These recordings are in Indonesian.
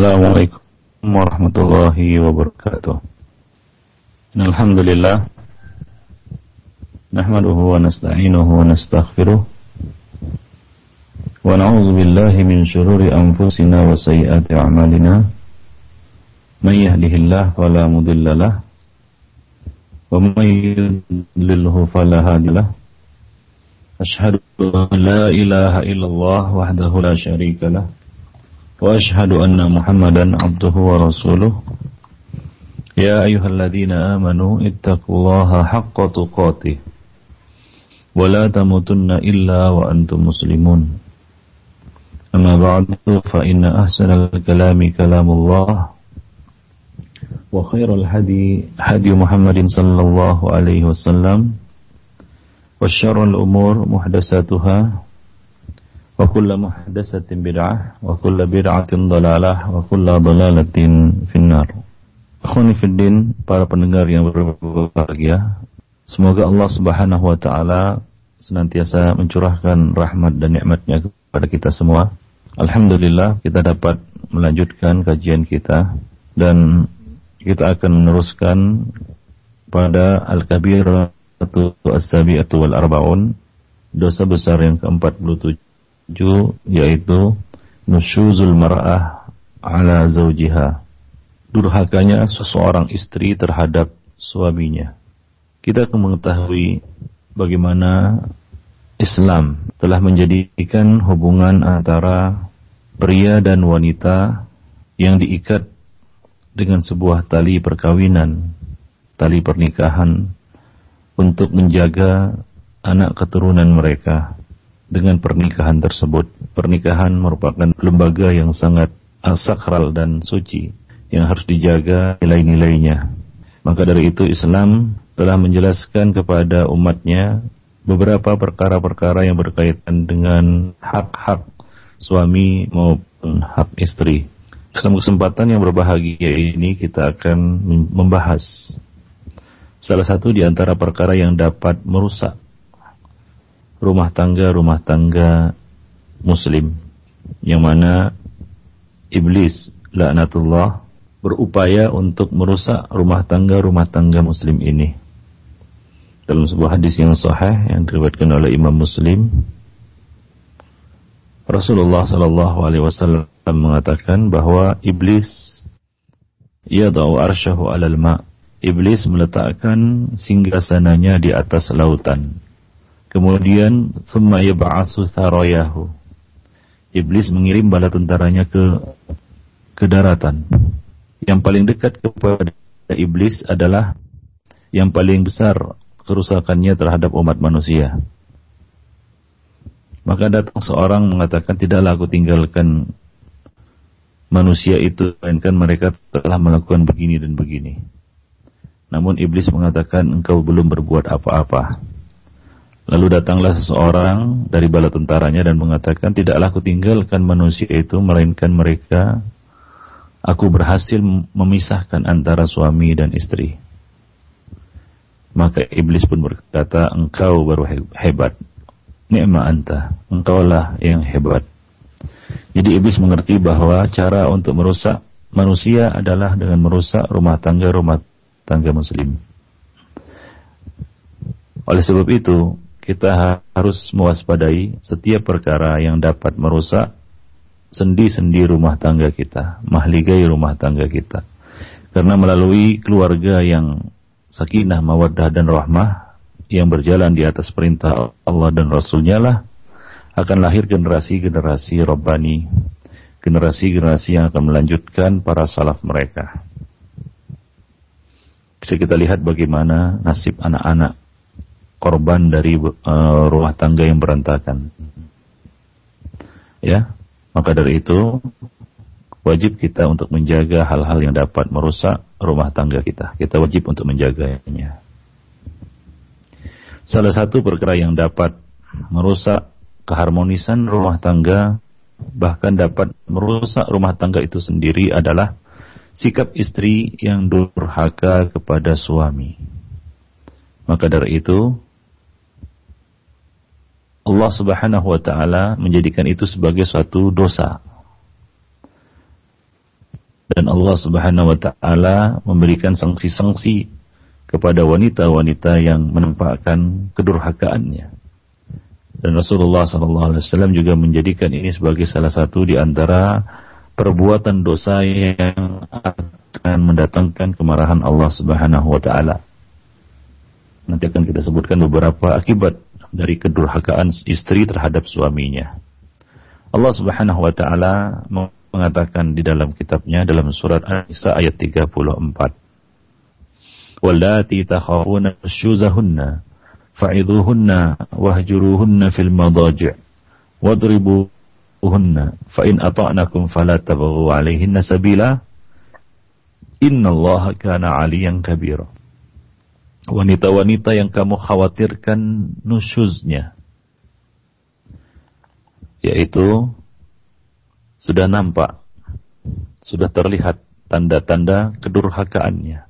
Assalamualaikum warahmatullahi wabarakatuh. Alhamdulillah. Nahmaduhu wa nasta'inuhu wa nastaghfiruh. Wa na'udzu billahi min shururi anfusina wa sayyiati a'malina. May yahdihillahu fala mudilla lahu wa may yudlilhu fala hadiya lahu. Ashhadu an la ilaha illallah wahdahu la syarika lahu وأشهد أن محمدا عبده ورسوله يا أيها الذين آمنوا اتقوا الله حق تقاته ولا تموتن إلا وأنتم مسلمون أما بعد فإن أحسن الكلام كلام الله وخير الهدي هدي محمد صلى الله عليه وسلم وشر الأمور محدثاتها wa kullu muhdatsatin bid'ah wa kullu bid'atin dhalalah wa kullu dhalalatin finnar. Akhwani fiddin, para pendengar yang berbahagia, semoga Allah Subhanahu wa taala senantiasa mencurahkan rahmat dan nikmatnya kepada kita semua. Alhamdulillah kita dapat melanjutkan kajian kita dan kita akan meneruskan pada Al-Kabir atau As-Sabi'atu wal Arba'un dosa besar yang ke-47 yaitu nusyuzul mar'ah ala zaujiha. Durhakanya seseorang istri terhadap suaminya. Kita akan mengetahui bagaimana Islam telah menjadikan hubungan antara pria dan wanita yang diikat dengan sebuah tali perkawinan, tali pernikahan untuk menjaga anak keturunan mereka dengan pernikahan tersebut. Pernikahan merupakan lembaga yang sangat sakral dan suci yang harus dijaga nilai-nilainya. Maka dari itu Islam telah menjelaskan kepada umatnya beberapa perkara-perkara yang berkaitan dengan hak-hak suami maupun hak istri. Dalam kesempatan yang berbahagia ini kita akan membahas salah satu di antara perkara yang dapat merusak rumah tangga-rumah tangga muslim yang mana iblis laknatullah berupaya untuk merusak rumah tangga-rumah tangga muslim ini. Dalam sebuah hadis yang sahih yang diriwayatkan oleh Imam Muslim, Rasulullah sallallahu alaihi wasallam mengatakan bahwa iblis yadau arsyahu 'alal ma. Iblis meletakkan singgasananya di atas lautan. Kemudian summa yab'asu tharayahu. Iblis mengirim bala tentaranya ke ke daratan. Yang paling dekat kepada iblis adalah yang paling besar kerusakannya terhadap umat manusia. Maka datang seorang mengatakan tidaklah aku tinggalkan manusia itu melainkan mereka telah melakukan begini dan begini. Namun iblis mengatakan engkau belum berbuat apa-apa. Lalu datanglah seseorang dari bala tentaranya dan mengatakan, tidaklah aku tinggalkan manusia itu, melainkan mereka, aku berhasil memisahkan antara suami dan istri. Maka iblis pun berkata, engkau baru hebat. Ni'ma anta, engkaulah yang hebat. Jadi iblis mengerti bahwa cara untuk merusak manusia adalah dengan merusak rumah tangga-rumah tangga muslim. Oleh sebab itu, kita harus mewaspadai setiap perkara yang dapat merusak sendi-sendi rumah tangga kita, mahligai rumah tangga kita. Karena melalui keluarga yang sakinah, mawaddah dan rahmah yang berjalan di atas perintah Allah dan Rasulnya lah akan lahir generasi-generasi Rabbani, generasi-generasi yang akan melanjutkan para salaf mereka. Bisa kita lihat bagaimana nasib anak-anak korban dari uh, rumah tangga yang berantakan. Ya, maka dari itu wajib kita untuk menjaga hal-hal yang dapat merusak rumah tangga kita. Kita wajib untuk menjaganya. Salah satu perkara yang dapat merusak keharmonisan rumah tangga bahkan dapat merusak rumah tangga itu sendiri adalah sikap istri yang durhaka kepada suami. Maka dari itu Allah Subhanahu wa taala menjadikan itu sebagai suatu dosa. Dan Allah Subhanahu wa taala memberikan sanksi-sanksi kepada wanita-wanita yang menampakkan kedurhakaannya. Dan Rasulullah SAW juga menjadikan ini sebagai salah satu di antara perbuatan dosa yang akan mendatangkan kemarahan Allah Subhanahu wa taala. Nanti akan kita sebutkan beberapa akibat dari kedurhakaan istri terhadap suaminya. Allah Subhanahu wa taala mengatakan di dalam kitabnya dalam surat An-Nisa ayat 34. Wallati takhafuna syuzahunna fa'idhuhunna wahjuruhunna fil madaji' wadribuhunna fa in ata'nakum fala tabghu 'alayhinna sabila innallaha kana 'aliyan kabira wanita-wanita yang kamu khawatirkan nusyuznya yaitu sudah nampak, sudah terlihat tanda-tanda kedurhakaannya.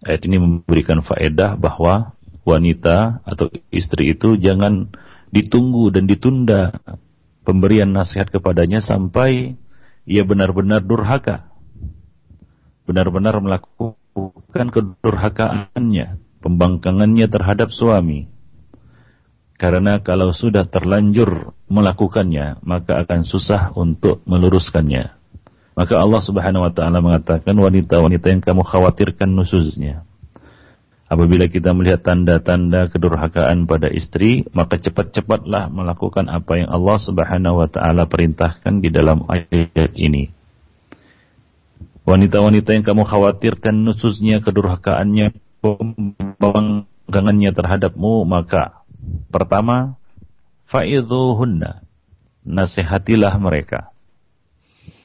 Ayat ini memberikan faedah bahwa wanita atau istri itu jangan ditunggu dan ditunda pemberian nasihat kepadanya sampai ia benar-benar durhaka. Benar-benar melakukan kedurhakaannya, pembangkangannya terhadap suami. Karena kalau sudah terlanjur melakukannya, maka akan susah untuk meluruskannya. Maka Allah Subhanahu wa taala mengatakan wanita-wanita yang kamu khawatirkan nusuznya. Apabila kita melihat tanda-tanda kedurhakaan pada istri, maka cepat-cepatlah melakukan apa yang Allah Subhanahu wa taala perintahkan di dalam ayat ini. Wanita-wanita yang kamu khawatirkan nusuznya, kedurhakaannya, pembangkangannya terhadapmu, maka Pertama, faidhuhunna. Nasihatilah mereka.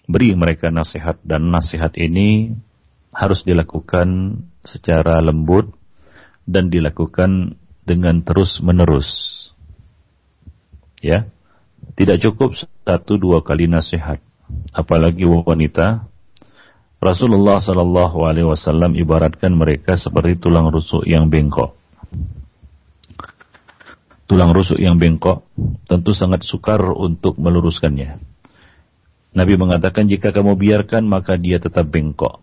Beri mereka nasihat dan nasihat ini harus dilakukan secara lembut dan dilakukan dengan terus-menerus. Ya. Tidak cukup satu dua kali nasihat, apalagi wanita. Rasulullah Shallallahu alaihi wasallam ibaratkan mereka seperti tulang rusuk yang bengkok tulang rusuk yang bengkok, tentu sangat sukar untuk meluruskannya. Nabi mengatakan jika kamu biarkan maka dia tetap bengkok.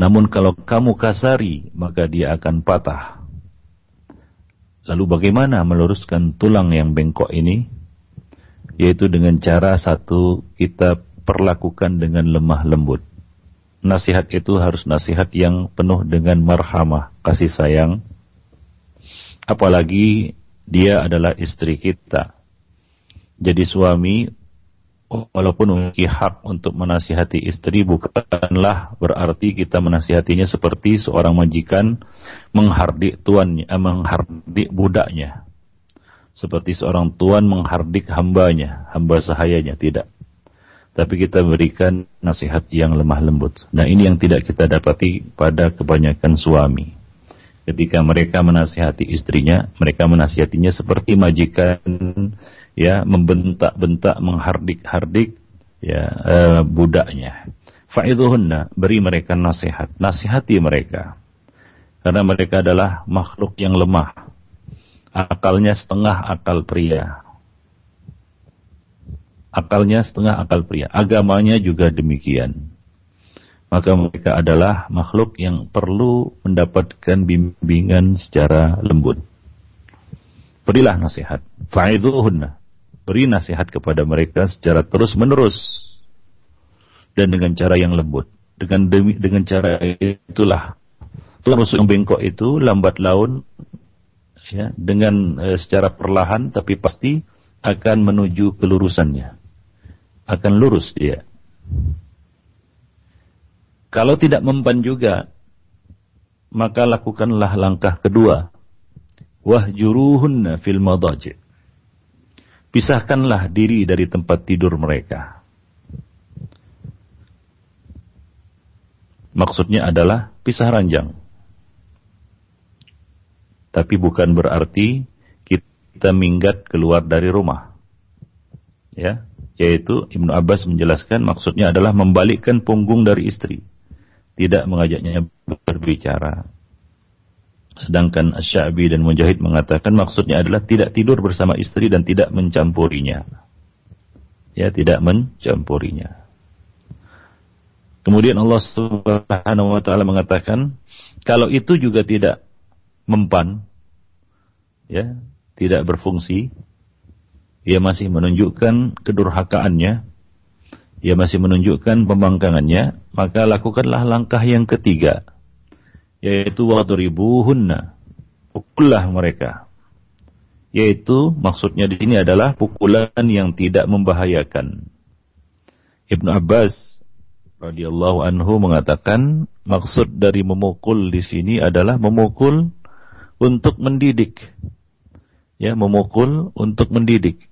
Namun kalau kamu kasari maka dia akan patah. Lalu bagaimana meluruskan tulang yang bengkok ini? Yaitu dengan cara satu kita perlakukan dengan lemah lembut. Nasihat itu harus nasihat yang penuh dengan marhamah, kasih sayang. Apalagi dia adalah istri kita. Jadi suami walaupun memiliki hak untuk menasihati istri bukanlah berarti kita menasihatinya seperti seorang majikan menghardik tuannya, eh, menghardik budaknya. Seperti seorang tuan menghardik hambanya, hamba sahayanya, tidak. Tapi kita berikan nasihat yang lemah lembut. Nah ini yang tidak kita dapati pada kebanyakan suami ketika mereka menasihati istrinya, mereka menasihatinya seperti majikan ya membentak-bentak, menghardik-hardik ya e, budaknya. Fa'idhuhunna, beri mereka nasihat, nasihati mereka. Karena mereka adalah makhluk yang lemah. Akalnya setengah akal pria. Akalnya setengah akal pria. Agamanya juga demikian maka mereka adalah makhluk yang perlu mendapatkan bimbingan secara lembut. Berilah nasihat. Fa'idhuhunna. Beri nasihat kepada mereka secara terus-menerus. Dan dengan cara yang lembut. Dengan demi, dengan cara itulah. Rusuk yang bengkok itu lambat laun. Ya, dengan e, secara perlahan tapi pasti akan menuju kelurusannya. Akan lurus dia. Kalau tidak mempan juga, maka lakukanlah langkah kedua. Wahjuruhunna fil madaji. Pisahkanlah diri dari tempat tidur mereka. Maksudnya adalah pisah ranjang. Tapi bukan berarti kita minggat keluar dari rumah. Ya, yaitu Ibnu Abbas menjelaskan maksudnya adalah membalikkan punggung dari istri tidak mengajaknya berbicara. Sedangkan Asyabi dan Mujahid mengatakan maksudnya adalah tidak tidur bersama istri dan tidak mencampurinya. Ya, tidak mencampurinya. Kemudian Allah Subhanahu wa taala mengatakan, kalau itu juga tidak mempan ya, tidak berfungsi, ia masih menunjukkan kedurhakaannya, ia masih menunjukkan pembangkangannya, maka lakukanlah langkah yang ketiga, yaitu wadribuhunna. Pukullah mereka. Yaitu maksudnya di sini adalah pukulan yang tidak membahayakan. Ibnu Abbas radhiyallahu anhu mengatakan maksud dari memukul di sini adalah memukul untuk mendidik. Ya, memukul untuk mendidik.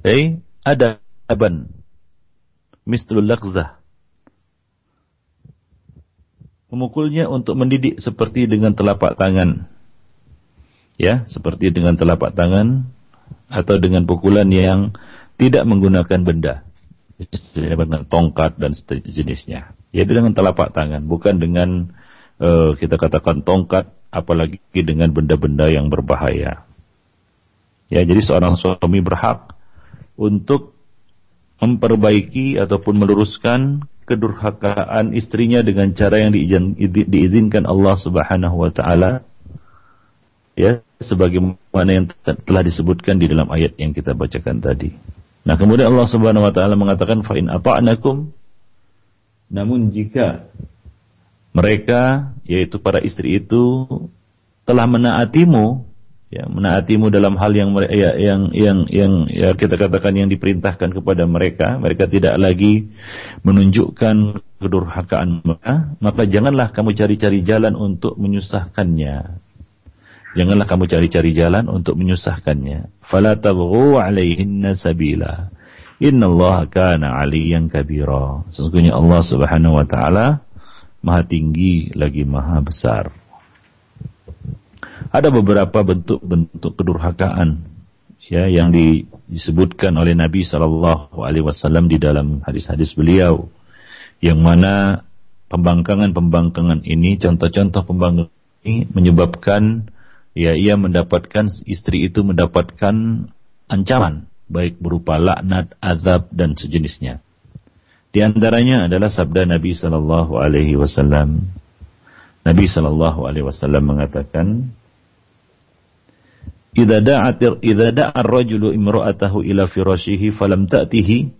Eh, ada aban. Mislul lakzah. Memukulnya untuk mendidik seperti dengan telapak tangan. Ya, seperti dengan telapak tangan atau dengan pukulan yang tidak menggunakan benda. Dengan tongkat dan sejenisnya. Yaitu dengan telapak tangan, bukan dengan uh, kita katakan tongkat, apalagi dengan benda-benda yang berbahaya. Ya, jadi seorang suami berhak untuk memperbaiki ataupun meluruskan kedurhakaan istrinya dengan cara yang diizin, diizinkan Allah Subhanahu wa taala ya sebagaimana yang telah disebutkan di dalam ayat yang kita bacakan tadi. Nah, kemudian Allah Subhanahu wa taala mengatakan fa in ata'nakum namun jika mereka yaitu para istri itu telah menaatimu ya menaatimu dalam hal yang ya, yang yang yang ya kita katakan yang diperintahkan kepada mereka mereka tidak lagi menunjukkan kedurhakaan mereka maka janganlah kamu cari-cari jalan untuk menyusahkannya. Janganlah kamu cari-cari jalan untuk menyusahkannya. Fala tabghu alaihinna sabila. Innallaha kana aliyan kabira. Sesungguhnya Allah Subhanahu wa taala maha tinggi lagi maha besar ada beberapa bentuk-bentuk kedurhakaan ya yang disebutkan oleh Nabi Shallallahu Alaihi Wasallam di dalam hadis-hadis beliau, yang mana pembangkangan-pembangkangan ini, contoh-contoh pembangkangan ini menyebabkan ya ia mendapatkan istri itu mendapatkan ancaman baik berupa laknat, azab dan sejenisnya. Di antaranya adalah sabda Nabi Shallallahu Alaihi Wasallam. Nabi Shallallahu Alaihi Wasallam mengatakan, idza da'at idza da'a ar-rajulu imra'atahu ila firashihi falam ta'tihi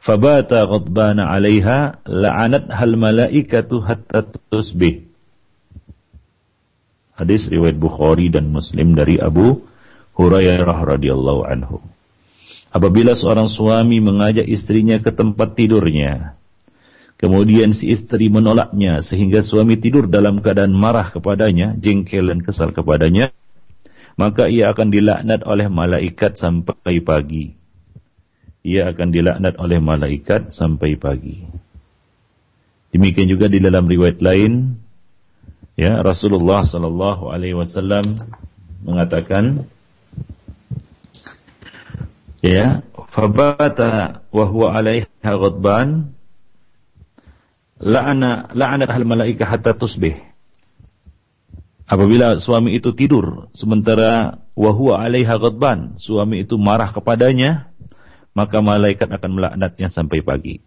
fabata ghadbana 'alaiha la'anat hal malaikatu hatta tusbih Hadis riwayat Bukhari dan Muslim dari Abu Hurairah radhiyallahu anhu. Apabila seorang suami mengajak istrinya ke tempat tidurnya, kemudian si istri menolaknya sehingga suami tidur dalam keadaan marah kepadanya, jengkel dan kesal kepadanya, maka ia akan dilaknat oleh malaikat sampai pagi. Ia akan dilaknat oleh malaikat sampai pagi. Demikian juga di dalam riwayat lain, ya Rasulullah Sallallahu Alaihi Wasallam mengatakan, ya, fabata wa huwa alaiha ghadban la'ana la'anat al malaikah hatta tusbih Apabila suami itu tidur sementara wahwa alaiha ghadban, suami itu marah kepadanya, maka malaikat akan melaknatnya sampai pagi.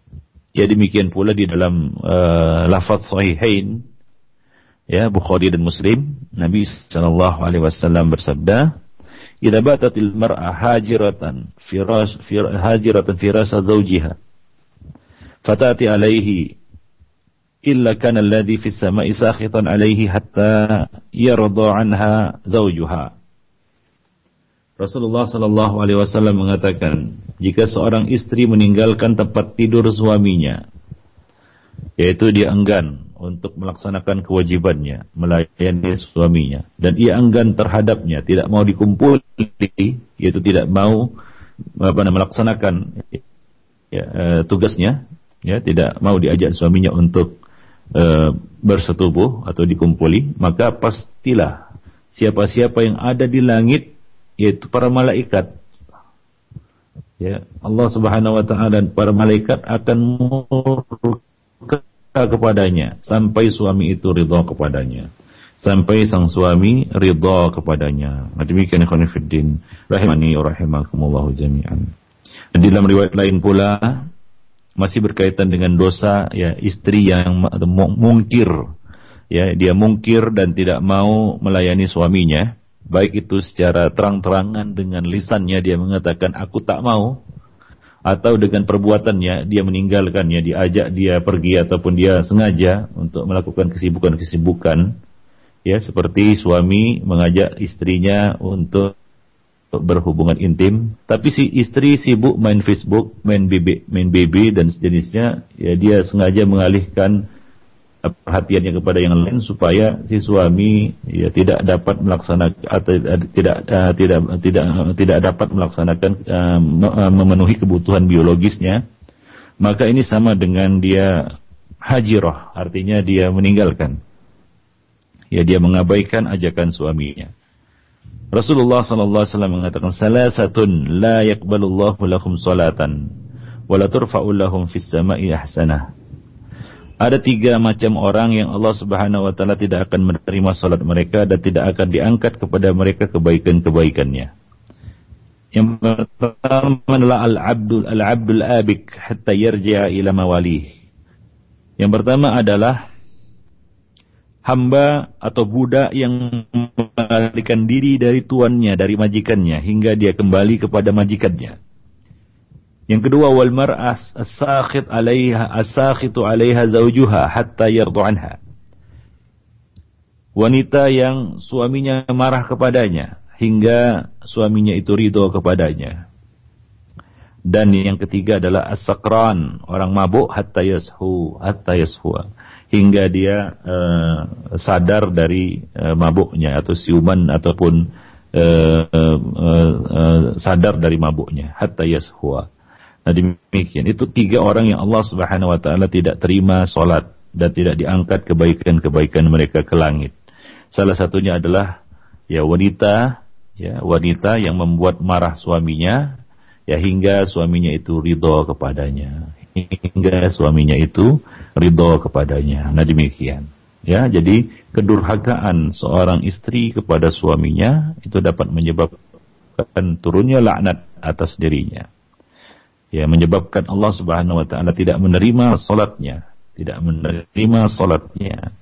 Ya demikian pula di dalam uh, lafaz sahihain ya Bukhari dan Muslim, Nabi sallallahu alaihi wasallam bersabda, "Idza batatil mar'a hajiratan firas fir, hajiratan firasa zawjiha, fatati alaihi illa kana alladhi fis sama'i sakhitan alaihi hatta yarda anha zawjuha. Rasulullah sallallahu alaihi wasallam mengatakan, jika seorang istri meninggalkan tempat tidur suaminya, yaitu dia enggan untuk melaksanakan kewajibannya, melayani suaminya, dan ia enggan terhadapnya, tidak mau dikumpuli, yaitu tidak mau apa melaksanakan ya, eh, tugasnya, ya tidak mau diajak suaminya untuk e, bersetubuh atau dikumpuli, maka pastilah siapa-siapa yang ada di langit yaitu para malaikat. Ya, Allah Subhanahu wa taala dan para malaikat akan murka kepadanya sampai suami itu ridha kepadanya. Sampai sang suami ridha kepadanya. Nah, demikian ikhwan fillah rahimani wa rahimakumullah jami'an. Di dalam riwayat lain pula masih berkaitan dengan dosa ya istri yang mungkir. Ya dia mungkir dan tidak mau melayani suaminya. Baik itu secara terang-terangan dengan lisannya dia mengatakan aku tak mau. Atau dengan perbuatannya dia meninggalkannya diajak dia pergi ataupun dia sengaja untuk melakukan kesibukan-kesibukan. Ya seperti suami mengajak istrinya untuk berhubungan intim, tapi si istri sibuk main Facebook, main BB, main BB dan sejenisnya, ya dia sengaja mengalihkan perhatiannya kepada yang lain supaya si suami ya tidak dapat melaksanakan atau tidak uh, tidak tidak tidak dapat melaksanakan uh, memenuhi kebutuhan biologisnya. Maka ini sama dengan dia hajirah artinya dia meninggalkan. Ya dia mengabaikan ajakan suaminya Rasulullah sallallahu alaihi wasallam mengatakan salasatun la yaqbalullahu lahum salatan wa la turfa'u lahum fis sama'i ahsanah. Ada tiga macam orang yang Allah Subhanahu wa taala tidak akan menerima salat mereka dan tidak akan diangkat kepada mereka kebaikan-kebaikannya. Yang pertama adalah al-abdul al-abdul abik hatta yarji'a ila mawalih. Yang pertama adalah hamba atau budak yang melarikan diri dari tuannya, dari majikannya hingga dia kembali kepada majikannya. Yang kedua wal mar'as as-sakhit 'alaiha as-sakhitu 'alaiha zawjuha hatta yardu anha. Wanita yang suaminya marah kepadanya hingga suaminya itu ridho kepadanya. Dan yang ketiga adalah as-sakran, orang mabuk hatta yashu, hatta yashu hingga dia uh, sadar dari uh, mabuknya atau siuman ataupun uh, uh, uh, sadar dari mabuknya hatta yashwa. Nah demikian itu tiga orang yang Allah Subhanahu wa taala tidak terima salat dan tidak diangkat kebaikan-kebaikan mereka ke langit. Salah satunya adalah ya wanita ya wanita yang membuat marah suaminya ya hingga suaminya itu ridho kepadanya hingga suaminya itu ridho kepadanya. Nah demikian. Ya, jadi kedurhakaan seorang istri kepada suaminya itu dapat menyebabkan turunnya laknat atas dirinya. Ya, menyebabkan Allah Subhanahu wa taala tidak menerima salatnya, tidak menerima salatnya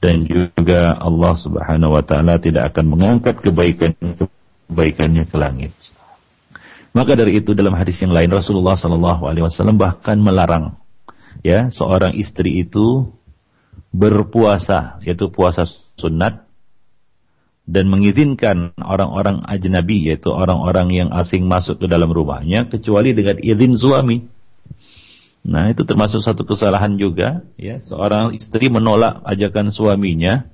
dan juga Allah Subhanahu wa taala tidak akan mengangkat kebaikan kebaikannya ke langit. Maka dari itu dalam hadis yang lain Rasulullah Shallallahu Alaihi Wasallam bahkan melarang ya seorang istri itu berpuasa yaitu puasa sunat dan mengizinkan orang-orang ajnabi yaitu orang-orang yang asing masuk ke dalam rumahnya kecuali dengan izin suami. Nah, itu termasuk satu kesalahan juga ya, seorang istri menolak ajakan suaminya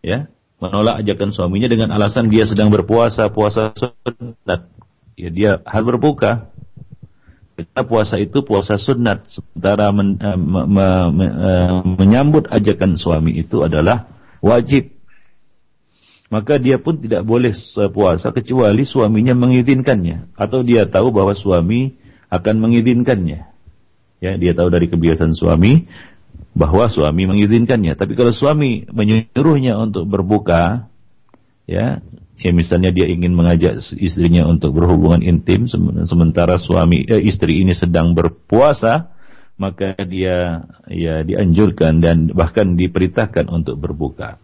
ya, menolak ajakan suaminya dengan alasan dia sedang berpuasa, puasa sunat ya dia harus berbuka. Karena puasa itu puasa sunat, sementara men, uh, me, me, me, uh, menyambut ajakan suami itu adalah wajib. Maka dia pun tidak boleh puasa kecuali suaminya mengizinkannya atau dia tahu bahwa suami akan mengizinkannya. Ya, dia tahu dari kebiasaan suami bahwa suami mengizinkannya. Tapi kalau suami menyuruhnya untuk berbuka, ya ya misalnya dia ingin mengajak istrinya untuk berhubungan intim sementara suami eh, istri ini sedang berpuasa maka dia ya dianjurkan dan bahkan diperintahkan untuk berbuka.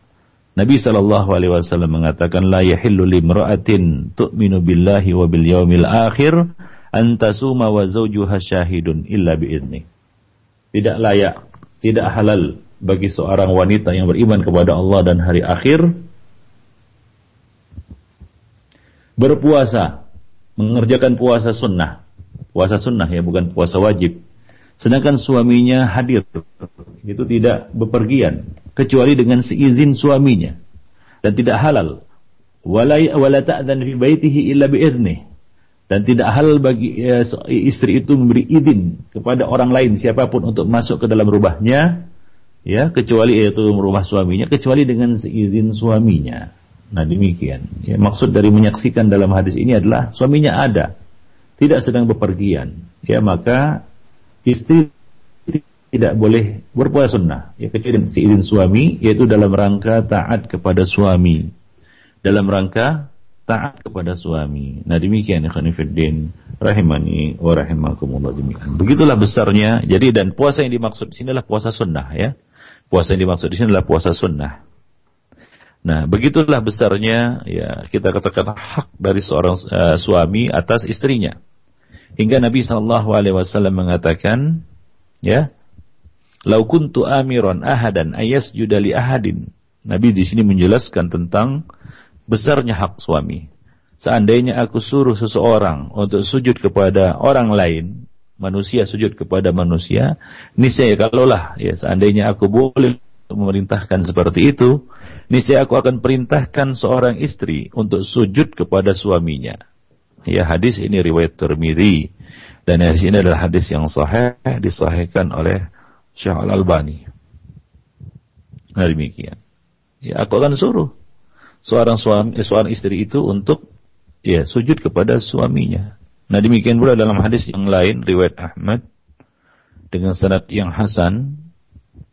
Nabi Shallallahu Alaihi Wasallam mengatakan la yahillu limra'atin tu'minu billahi wa bil yaumil akhir antasuma wa zawjuha syahidun illa biidni. Tidak layak, tidak halal bagi seorang wanita yang beriman kepada Allah dan hari akhir berpuasa, mengerjakan puasa sunnah. Puasa sunnah ya, bukan puasa wajib. Sedangkan suaminya hadir, itu tidak bepergian, kecuali dengan seizin suaminya. Dan tidak halal. Wala ta'dan fi baitihi illa. Dan tidak halal bagi ya, istri itu memberi izin kepada orang lain siapa pun untuk masuk ke dalam rumahnya, ya kecuali yaitu rumah suaminya, kecuali dengan seizin suaminya. Nah demikian. Ya, maksud dari menyaksikan dalam hadis ini adalah suaminya ada, tidak sedang bepergian. Ya maka istri tidak boleh berpuasa sunnah. Ya kecuali seizin suami, yaitu dalam rangka taat kepada suami, dalam rangka taat kepada suami. Nah demikian ikhwan rahimani wa rahimakumullah demikian. Begitulah besarnya. Jadi dan puasa yang dimaksud di sini adalah puasa sunnah ya. Puasa yang dimaksud di sini adalah puasa sunnah. Nah, begitulah besarnya ya kita katakan hak dari seorang uh, suami atas istrinya. Hingga Nabi Shallallahu alaihi wasallam mengatakan, ya, "Lau kuntu amiran ahadan ayasjuda li ahadin." Nabi di sini menjelaskan tentang besarnya hak suami. Seandainya aku suruh seseorang untuk sujud kepada orang lain, manusia sujud kepada manusia, niscaya kalaulah ya seandainya aku boleh memerintahkan seperti itu, niscaya aku akan perintahkan seorang istri untuk sujud kepada suaminya. Ya hadis ini riwayat Tirmidzi dan hadis ini adalah hadis yang sahih disahihkan oleh Syekh Al Albani. Nah demikian. Ya aku akan suruh seorang suami, eh, seorang istri itu untuk ya sujud kepada suaminya. Nah demikian pula dalam hadis yang lain riwayat Ahmad dengan sanad yang hasan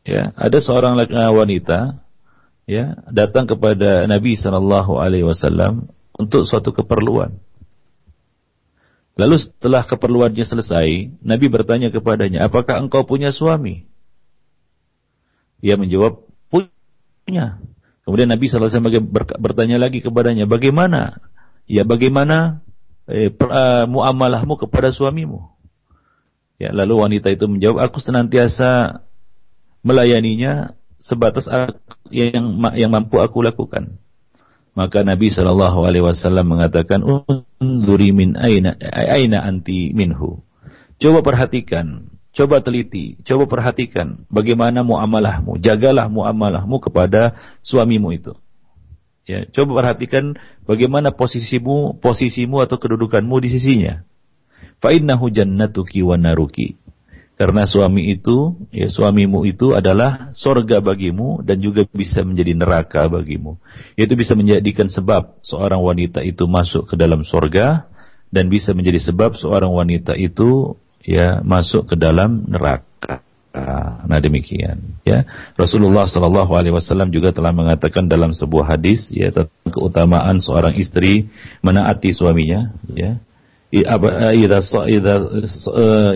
ya ada seorang eh, wanita ya datang kepada Nabi Shallallahu Alaihi Wasallam untuk suatu keperluan. Lalu setelah keperluannya selesai, Nabi bertanya kepadanya, apakah engkau punya suami? Ia menjawab, punya. Kemudian Nabi SAW bertanya lagi kepadanya, bagaimana? Ya bagaimana eh, uh, muamalahmu kepada suamimu? Ya, lalu wanita itu menjawab, aku senantiasa melayaninya sebatas yang yang mampu aku lakukan. Maka Nabi Shallallahu Alaihi Wasallam mengatakan, "Unduri min aina aina anti minhu." Coba perhatikan Coba teliti, coba perhatikan bagaimana muamalahmu, jagalah muamalahmu kepada suamimu itu. Ya, coba perhatikan bagaimana posisimu, posisimu atau kedudukanmu di sisinya. Fa innahu jannatuki wa naruki. Karena suami itu, ya suamimu itu adalah sorga bagimu dan juga bisa menjadi neraka bagimu. Itu bisa menjadikan sebab seorang wanita itu masuk ke dalam sorga dan bisa menjadi sebab seorang wanita itu ya masuk ke dalam neraka. Nah demikian ya Rasulullah Shallallahu Alaihi Wasallam juga telah mengatakan dalam sebuah hadis ya tentang keutamaan seorang istri menaati suaminya ya idza idza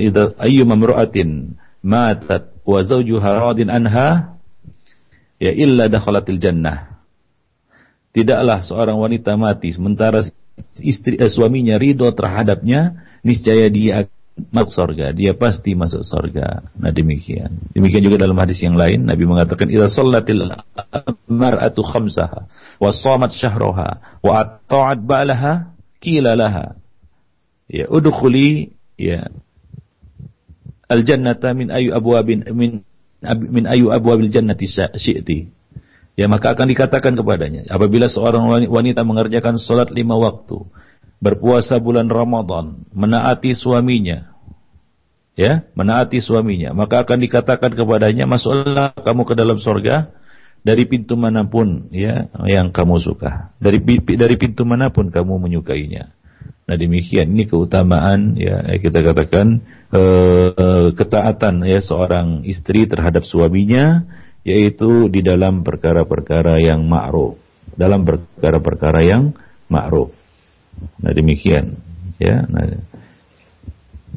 idza ayyuma imra'atin matat wa zawjuha radin anha ya illa dakhalatil jannah tidaklah seorang wanita mati sementara istri eh, suaminya ridho terhadapnya niscaya dia masuk surga, dia pasti masuk surga. Nah demikian. Demikian juga dalam hadis yang lain Nabi mengatakan idza sallatil mar'atu khamsaha wa shamat syahraha wa ata'at ba'laha qila laha ya udkhuli ya al jannata min ayu abwabin min min ayu abwabil jannati syi'ti. Ya maka akan dikatakan kepadanya apabila seorang wanita mengerjakan salat lima waktu berpuasa bulan Ramadan, menaati suaminya, ya, menaati suaminya, maka akan dikatakan kepadanya, masuklah kamu ke dalam sorga dari pintu mana pun, ya, yang kamu suka, dari dari pintu mana pun kamu menyukainya. Nah demikian ini keutamaan ya kita katakan eh, ketaatan ya seorang istri terhadap suaminya yaitu di dalam perkara-perkara yang ma'ruf, dalam perkara-perkara yang ma'ruf. Nah demikian ya. Nah,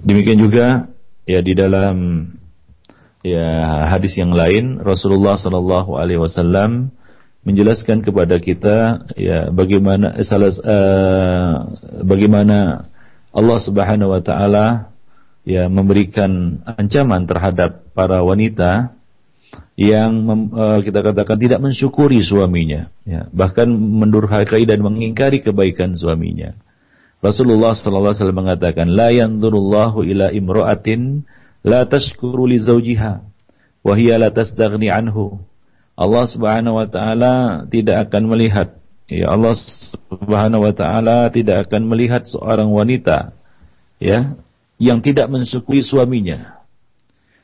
demikian juga ya di dalam ya hadis yang lain Rasulullah Shallallahu Alaihi Wasallam menjelaskan kepada kita ya bagaimana eh, salah uh, bagaimana Allah Subhanahu Wa Taala ya memberikan ancaman terhadap para wanita yang uh, kita katakan tidak mensyukuri suaminya, ya, bahkan mendurhakai dan mengingkari kebaikan suaminya. Rasulullah sallallahu alaihi wasallam mengatakan, "La yanzurullahu ila imra'atin la tashkuru li zawjiha wa hiya la tasdaghni anhu." Allah Subhanahu wa taala tidak akan melihat ya Allah Subhanahu wa taala tidak akan melihat seorang wanita ya yang tidak mensyukuri suaminya.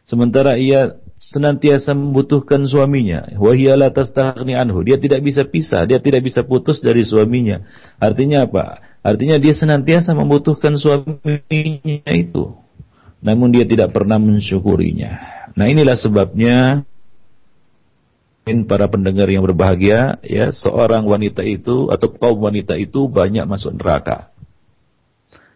Sementara ia senantiasa membutuhkan suaminya. Wahiyala tastaghni anhu. Dia tidak bisa pisah, dia tidak bisa putus dari suaminya. Artinya apa? Artinya dia senantiasa membutuhkan suaminya itu. Namun dia tidak pernah mensyukurinya. Nah inilah sebabnya para pendengar yang berbahagia, ya seorang wanita itu atau kaum wanita itu banyak masuk neraka.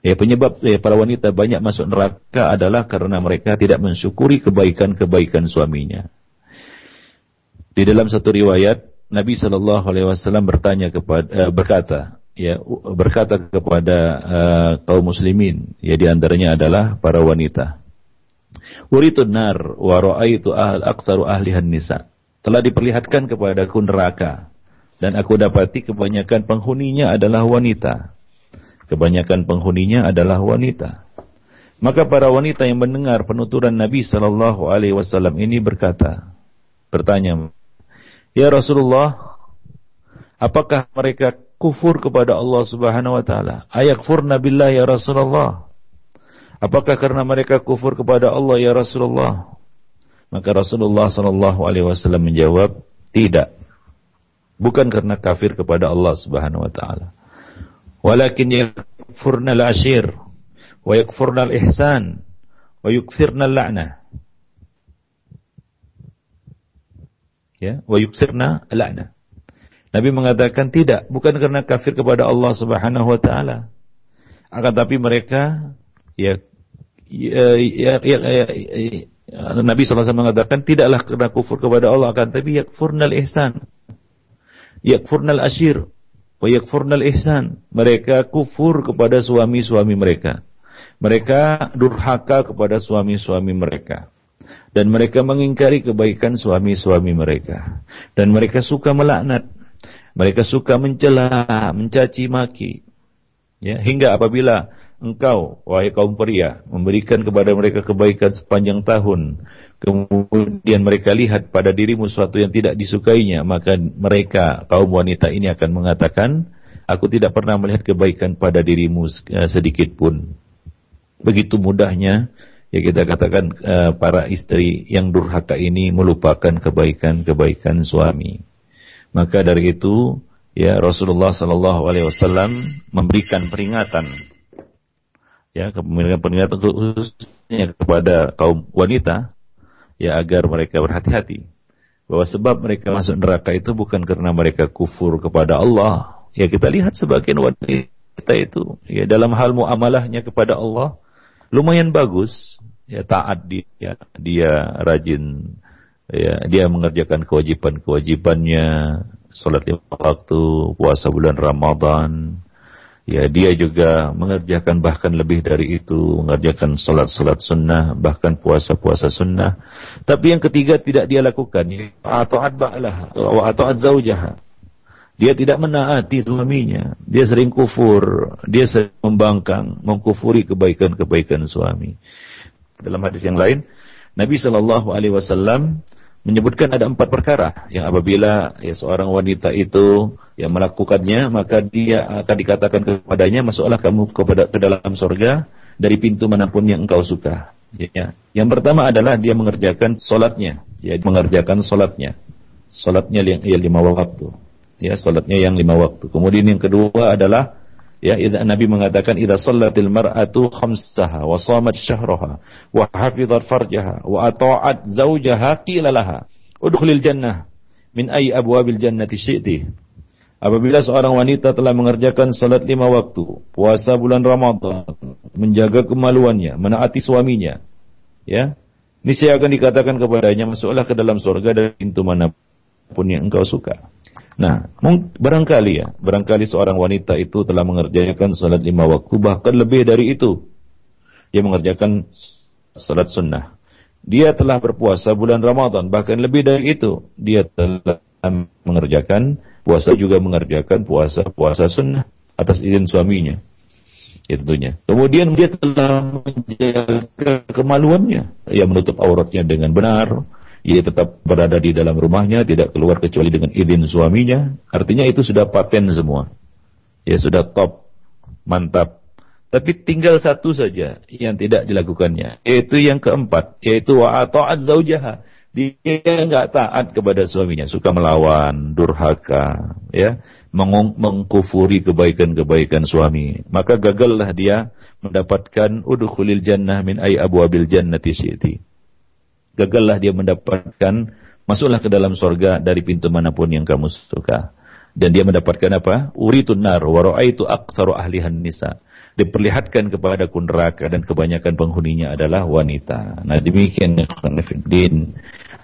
Ya penyebab ya, para wanita banyak masuk neraka adalah karena mereka tidak mensyukuri kebaikan-kebaikan suaminya. Di dalam satu riwayat Nabi Shallallahu Alaihi Wasallam bertanya kepada uh, berkata ya berkata kepada uh, kaum muslimin ya di antaranya adalah para wanita. Uritun nar wa ra'aitu ahl aktsaru ahlihan nisa telah diperlihatkan kepadaku neraka dan aku dapati kebanyakan penghuninya adalah wanita. Kebanyakan penghuninya adalah wanita. Maka para wanita yang mendengar penuturan Nabi Shallallahu Alaihi Wasallam ini berkata, bertanya, Ya Rasulullah, apakah mereka kufur kepada Allah Subhanahu Wa Taala? Ayakfurna billah ya Rasulullah. Apakah karena mereka kufur kepada Allah ya Rasulullah? Maka Rasulullah Shallallahu Alaihi Wasallam menjawab, tidak. Bukan karena kafir kepada Allah Subhanahu Wa Taala. Walakin yakfurna al-ashir, wa yakfurna al-ihsan, wa yuksirna al-la'nah. Ya, wa yuksirna al-la'nah. Nabi mengatakan tidak, bukan karena kafir kepada Allah Subhanahu wa taala. Akan tapi mereka ya ya, ya, ya, ya Nabi SAW mengatakan tidaklah karena kufur kepada Allah akan tapi yakfurnal ihsan. Yakfurnal ashir. Wa yakfurnal ihsan. Mereka kufur kepada suami-suami mereka. Mereka durhaka kepada suami-suami mereka. Dan mereka mengingkari kebaikan suami-suami mereka. Dan mereka suka melaknat. Mereka suka mencela, mencaci maki. Ya, hingga apabila engkau, wahai kaum pria, memberikan kepada mereka kebaikan sepanjang tahun, kemudian mereka lihat pada dirimu sesuatu yang tidak disukainya, maka mereka, kaum wanita ini akan mengatakan, aku tidak pernah melihat kebaikan pada dirimu eh, sedikit pun. Begitu mudahnya, ya kita katakan uh, para istri yang durhaka ini melupakan kebaikan-kebaikan suami. Maka dari itu, ya Rasulullah Shallallahu Alaihi Wasallam memberikan peringatan ya kepemilikan peringatan khususnya kepada kaum wanita ya agar mereka berhati-hati bahwa sebab mereka masuk neraka itu bukan karena mereka kufur kepada Allah. Ya kita lihat sebagian wanita itu ya dalam hal muamalahnya kepada Allah lumayan bagus. Ya taat dia dia rajin ya dia mengerjakan kewajiban-kewajibannya salat lima waktu puasa bulan Ramadan Ya, dia juga mengerjakan bahkan lebih dari itu, mengerjakan salat-salat sunnah, bahkan puasa-puasa sunnah. Tapi yang ketiga tidak dia lakukan, ta'at ba'laha wa ta'at zaujaha. Dia tidak menaati suaminya, dia sering kufur, dia sering membangkang, mengkufuri kebaikan-kebaikan suami. Dalam hadis yang lain, Nabi Shallallahu alaihi wasallam menyebutkan ada empat perkara yang apabila ya seorang wanita itu yang melakukannya maka dia akan dikatakan kepadanya masuklah kamu kepada ke dalam surga dari pintu mana pun yang engkau suka. Ya. Yang pertama adalah dia mengerjakan solatnya, ya mengerjakan solatnya, solatnya yang, yang lima waktu, ya solatnya yang lima waktu. Kemudian yang kedua adalah Ya, Nabi mengatakan idza shallatil mar'atu khamsaha wa shamat syahraha wa hafizat farjaha wa ata'at zawjaha qila laha udkhulil jannah min ayyi abwabil jannati syi'ti. Apabila seorang wanita telah mengerjakan salat lima waktu, puasa bulan Ramadan, menjaga kemaluannya, menaati suaminya, ya, niscaya akan dikatakan kepadanya, masuklah ke dalam surga dari pintu mana pun yang engkau suka. Nah, barangkali ya, barangkali seorang wanita itu telah mengerjakan salat lima waktu, bahkan lebih dari itu. Dia mengerjakan salat sunnah. Dia telah berpuasa bulan Ramadan, bahkan lebih dari itu. Dia telah mengerjakan puasa juga mengerjakan puasa-puasa sunnah atas izin suaminya. Ya tentunya. Kemudian dia telah menjaga kemaluannya. Ia menutup auratnya dengan benar ia tetap berada di dalam rumahnya, tidak keluar kecuali dengan izin suaminya. Artinya itu sudah paten semua. Ya sudah top, mantap. Tapi tinggal satu saja yang tidak dilakukannya, yaitu yang keempat, yaitu wa ta'at zaujaha. Dia nggak taat kepada suaminya, suka melawan, durhaka, ya, meng mengkufuri kebaikan-kebaikan suami. Maka gagallah dia mendapatkan udkhulil jannah min ay abwabil jannati syi'ti gagallah dia mendapatkan masuklah ke dalam sorga dari pintu mana pun yang kamu suka. Dan dia mendapatkan apa? Uritun nar wa ra'aitu aktsaru ahlihan nisa. Diperlihatkan kepada kun neraka dan kebanyakan penghuninya adalah wanita. Nah, demikian ya din.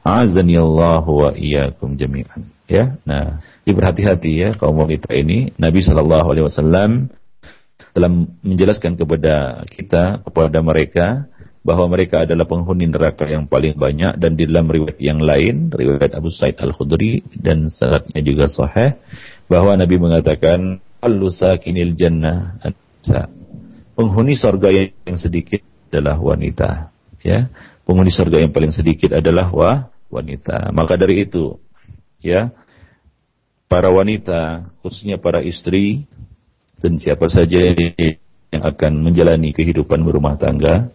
Azani Allah wa iyyakum jami'an. Ya. Nah, diperhati-hati ya kaum wanita ini. Nabi sallallahu alaihi wasallam telah menjelaskan kepada kita kepada mereka bahwa mereka adalah penghuni neraka yang paling banyak dan di dalam riwayat yang lain riwayat Abu Said Al-Khudri dan sanadnya juga sahih bahwa Nabi mengatakan al-sakinil jannah. Penghuni surga yang sedikit adalah wanita ya. Penghuni surga yang paling sedikit adalah wa wanita. Maka dari itu ya para wanita khususnya para istri dan siapa saja yang akan menjalani kehidupan berumah tangga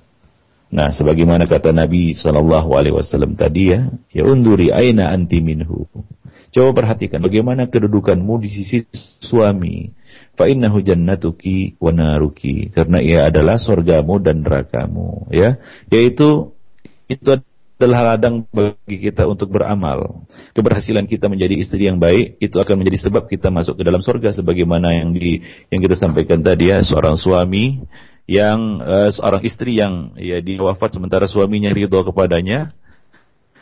Nah, sebagaimana kata Nabi Shallallahu Alaihi Wasallam tadi ya, ya unduri aina anti minhu. Coba perhatikan bagaimana kedudukanmu di sisi suami. Fa innahu jannatuki wa naruki. Karena ia adalah surgamu dan nerakamu. Ya, yaitu itu adalah ladang bagi kita untuk beramal. Keberhasilan kita menjadi istri yang baik itu akan menjadi sebab kita masuk ke dalam surga sebagaimana yang di yang kita sampaikan tadi ya seorang suami yang uh, seorang istri yang ya dia wafat sementara suaminya ridho kepadanya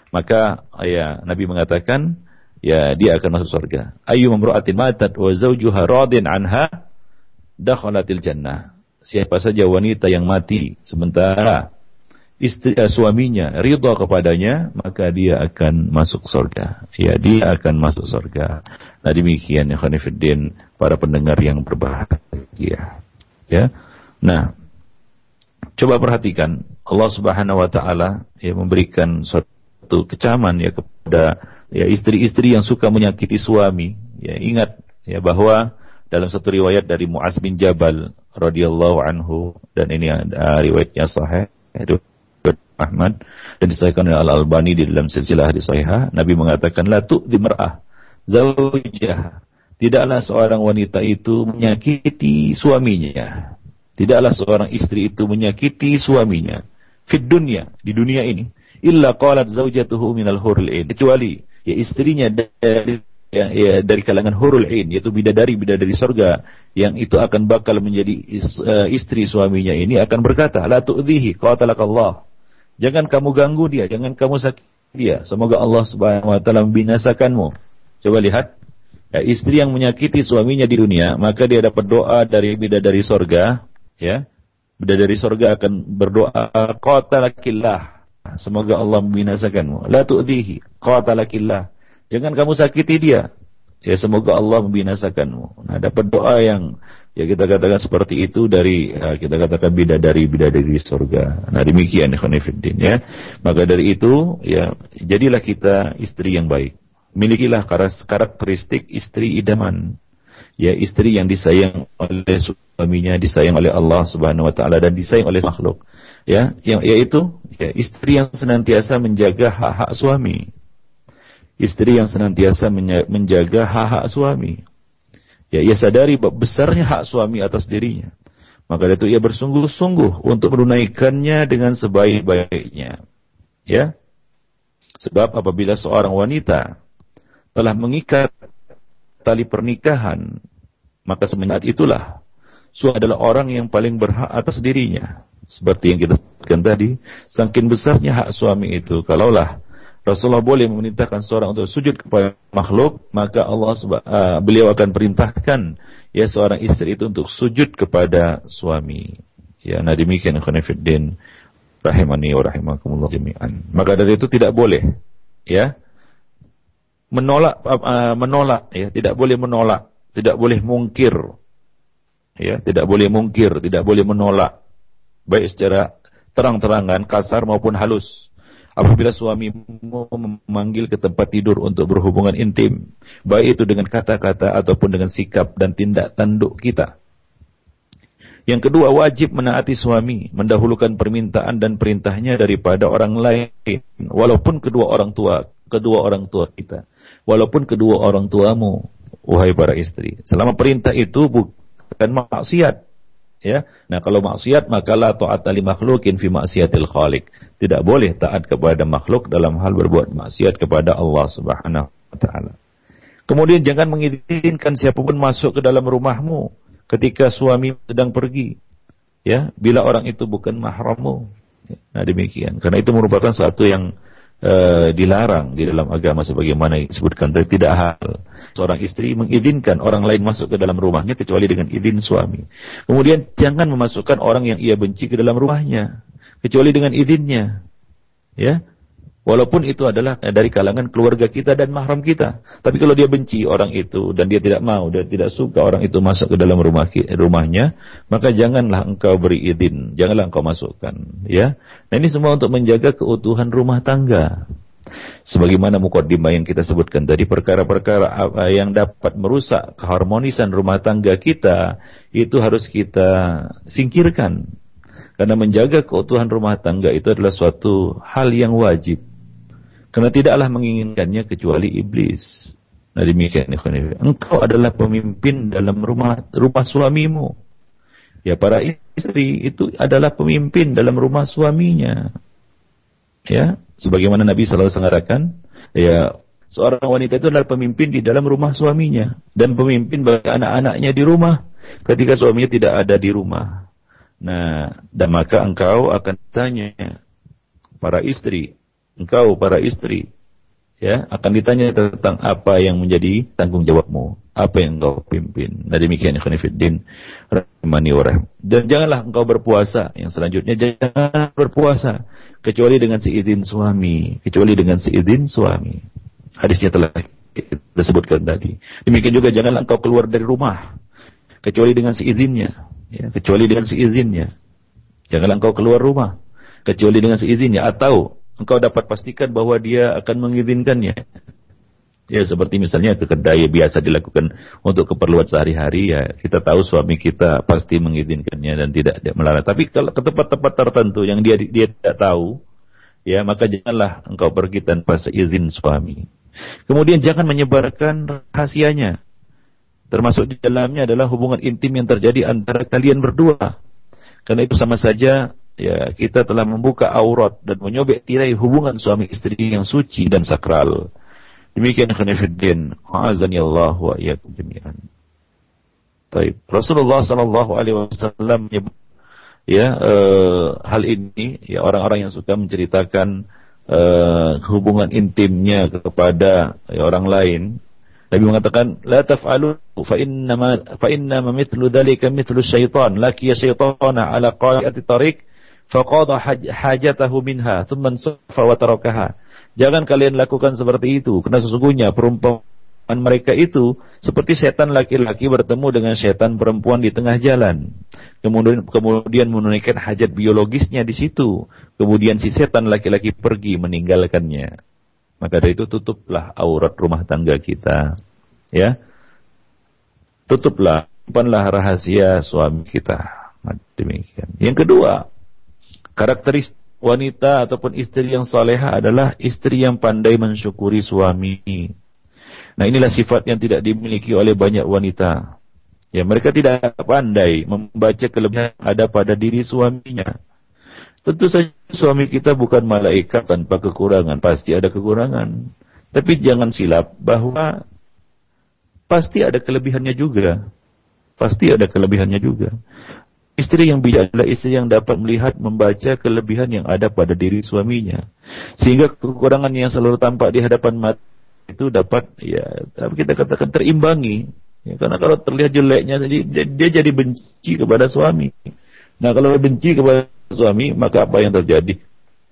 maka ya Nabi mengatakan ya dia akan masuk surga. Ayu mamra'atin matat wa zawjuha radin anha dakhalatil jannah. Siapa saja wanita yang mati sementara istri uh, suaminya ridho kepadanya maka dia akan masuk surga. Ya dia akan masuk surga. Nah demikian ya para pendengar yang berbahagia. Ya Nah, coba perhatikan Allah Subhanahu wa taala ya memberikan suatu kecaman ya kepada ya istri-istri yang suka menyakiti suami. Ya, ingat ya bahwa dalam satu riwayat dari Muaz bin Jabal radhiyallahu anhu dan ini ada riwayatnya sahih itu Ahmad dan disahkan oleh Al Albani di dalam silsilah hadis sahihah Nabi mengatakan la tu'dhi mar'ah zaujah tidaklah seorang wanita itu menyakiti suaminya Tidaklah seorang istri itu menyakiti suaminya fit dunia di dunia ini illa qalat zaujatuhu minal hurul ain. Kecuali ya istrinya dari ya, ya, dari kalangan hurul ain yaitu bidadari bidadari surga yang itu akan bakal menjadi is, uh, istri suaminya ini akan berkata la tu'dhihi qatalakallah. Jangan kamu ganggu dia jangan kamu sakiti dia. Semoga Allah Subhanahu wa taala membinasakanmu. Coba lihat ya, istri yang menyakiti suaminya di dunia maka dia dapat doa dari bidadari surga ya. Dari sorga akan berdoa qatalakillah semoga Allah membinasakanmu. La tu'dihi. Qatalakillah jangan kamu sakiti dia. Ya semoga Allah membinasakanmu. Nah dapat doa yang ya kita katakan seperti itu dari ya, kita katakan bidadari bidadari sorga nah demikian ikhwanifiddin ya. Maka dari itu ya jadilah kita istri yang baik. Milikilah karakteristik istri idaman ya istri yang disayang oleh suaminya, disayang oleh Allah Subhanahu wa taala dan disayang oleh makhluk. Ya, yang yaitu ya, istri yang senantiasa menjaga hak-hak suami. Istri yang senantiasa menjaga hak-hak suami. Ya, ia sadari besarnya hak suami atas dirinya. Maka itu ia bersungguh-sungguh untuk menunaikannya dengan sebaik-baiknya. Ya. Sebab apabila seorang wanita telah mengikat tali pernikahan, maka semenjak itulah suami adalah orang yang paling berhak atas dirinya. Seperti yang kita sebutkan tadi, saking besarnya hak suami itu, kalaulah Rasulullah boleh memerintahkan seorang untuk sujud kepada makhluk, maka Allah uh, beliau akan perintahkan ya seorang istri itu untuk sujud kepada suami. Ya, nah demikian khonifuddin rahimani wa rahimakumullah jami'an. Maka dari itu tidak boleh ya menolak uh, menolak ya tidak boleh menolak tidak boleh mungkir ya tidak boleh mungkir tidak boleh menolak baik secara terang-terangan kasar maupun halus. Apabila suami memanggil ke tempat tidur untuk berhubungan intim baik itu dengan kata-kata ataupun dengan sikap dan tindak tanduk kita. Yang kedua wajib menaati suami, mendahulukan permintaan dan perintahnya daripada orang lain, walaupun kedua orang tua, kedua orang tua kita walaupun kedua orang tuamu, wahai para istri. Selama perintah itu bukan maksiat, Ya. Nah, kalau maksiat maka la ta'ata li makhlukin fi maksiatil khaliq. Tidak boleh taat kepada makhluk dalam hal berbuat maksiat kepada Allah Subhanahu wa taala. Kemudian jangan mengizinkan siapa pun masuk ke dalam rumahmu ketika suami sedang pergi. Ya, bila orang itu bukan mahrammu. Nah, demikian. Karena itu merupakan satu yang uh, dilarang di dalam agama sebagaimana disebutkan tadi tidak hal seorang istri mengizinkan orang lain masuk ke dalam rumahnya kecuali dengan izin suami. Kemudian jangan memasukkan orang yang ia benci ke dalam rumahnya kecuali dengan izinnya. Ya. Walaupun itu adalah dari kalangan keluarga kita dan mahram kita. Tapi kalau dia benci orang itu dan dia tidak mau dan tidak suka orang itu masuk ke dalam rumah rumahnya, maka janganlah engkau beri izin, janganlah engkau masukkan, ya. Nah ini semua untuk menjaga keutuhan rumah tangga. Sebagaimana mukaddimah yang kita sebutkan tadi perkara-perkara yang dapat merusak keharmonisan rumah tangga kita itu harus kita singkirkan. Karena menjaga keutuhan rumah tangga itu adalah suatu hal yang wajib. Karena tidaklah menginginkannya kecuali iblis. Nah demikian Engkau adalah pemimpin dalam rumah rumah suamimu. Ya para istri itu adalah pemimpin dalam rumah suaminya. Ya, sebagaimana Nabi SAW mengatakan, ya seorang wanita itu adalah pemimpin di dalam rumah suaminya dan pemimpin bagi anak-anaknya di rumah ketika suaminya tidak ada di rumah. Nah, dan maka engkau akan tanya para istri, engkau para istri ya akan ditanya tentang apa yang menjadi tanggung jawabmu, apa yang engkau pimpin. Nah demikian ikhwan fillah rahimani wa Dan janganlah engkau berpuasa. Yang selanjutnya jangan berpuasa kecuali dengan seizin suami, kecuali dengan seizin suami. Hadisnya telah kita sebutkan tadi. Demikian juga janganlah engkau keluar dari rumah kecuali dengan seizinnya, ya, kecuali dengan seizinnya. Janganlah engkau keluar rumah kecuali dengan seizinnya atau engkau dapat pastikan bahwa dia akan mengizinkannya. Ya seperti misalnya ke kedai biasa dilakukan untuk keperluan sehari-hari ya kita tahu suami kita pasti mengizinkannya dan tidak, melarang. Tapi kalau ke tempat-tempat tertentu yang dia dia tidak tahu ya maka janganlah engkau pergi tanpa seizin suami. Kemudian jangan menyebarkan rahasianya. Termasuk di dalamnya adalah hubungan intim yang terjadi antara kalian berdua. Karena itu sama saja ya kita telah membuka aurat dan menyobek tirai hubungan suami istri yang suci dan sakral. Demikian khonifuddin, azani Allah wa iyyakum jami'an. Baik, Rasulullah sallallahu alaihi wasallam ya uh, hal ini ya orang-orang yang suka menceritakan uh, hubungan intimnya kepada ya, orang lain Nabi mengatakan la taf'alu fa inna fa inna mithlu dhalika mithlu syaitan laqiya syaitana ala qa'ati tariq faqada hajatahu minha thumma safa wa tarakaha. Jangan kalian lakukan seperti itu karena sesungguhnya perumpamaan mereka itu seperti setan laki-laki bertemu dengan setan perempuan di tengah jalan. Kemudian kemudian menunaikan hajat biologisnya di situ. Kemudian si setan laki-laki pergi meninggalkannya. Maka dari itu tutuplah aurat rumah tangga kita. Ya. Tutuplah, simpanlah rahasia suami kita. Demikian. Yang kedua, Karakteristik wanita ataupun istri yang soleha adalah istri yang pandai mensyukuri suami. Nah inilah sifat yang tidak dimiliki oleh banyak wanita. Ya mereka tidak pandai membaca kelebihan ada pada diri suaminya. Tentu saja suami kita bukan malaikat tanpa kekurangan, pasti ada kekurangan. Tapi jangan silap bahwa pasti ada kelebihannya juga. Pasti ada kelebihannya juga. Istri yang bijak adalah istri yang dapat melihat, membaca kelebihan yang ada pada diri suaminya. Sehingga kekurangan yang selalu tampak di hadapan mata itu dapat, ya, kita katakan terimbangi. Ya, karena kalau terlihat jeleknya, dia, dia jadi benci kepada suami. Nah, kalau benci kepada suami, maka apa yang terjadi?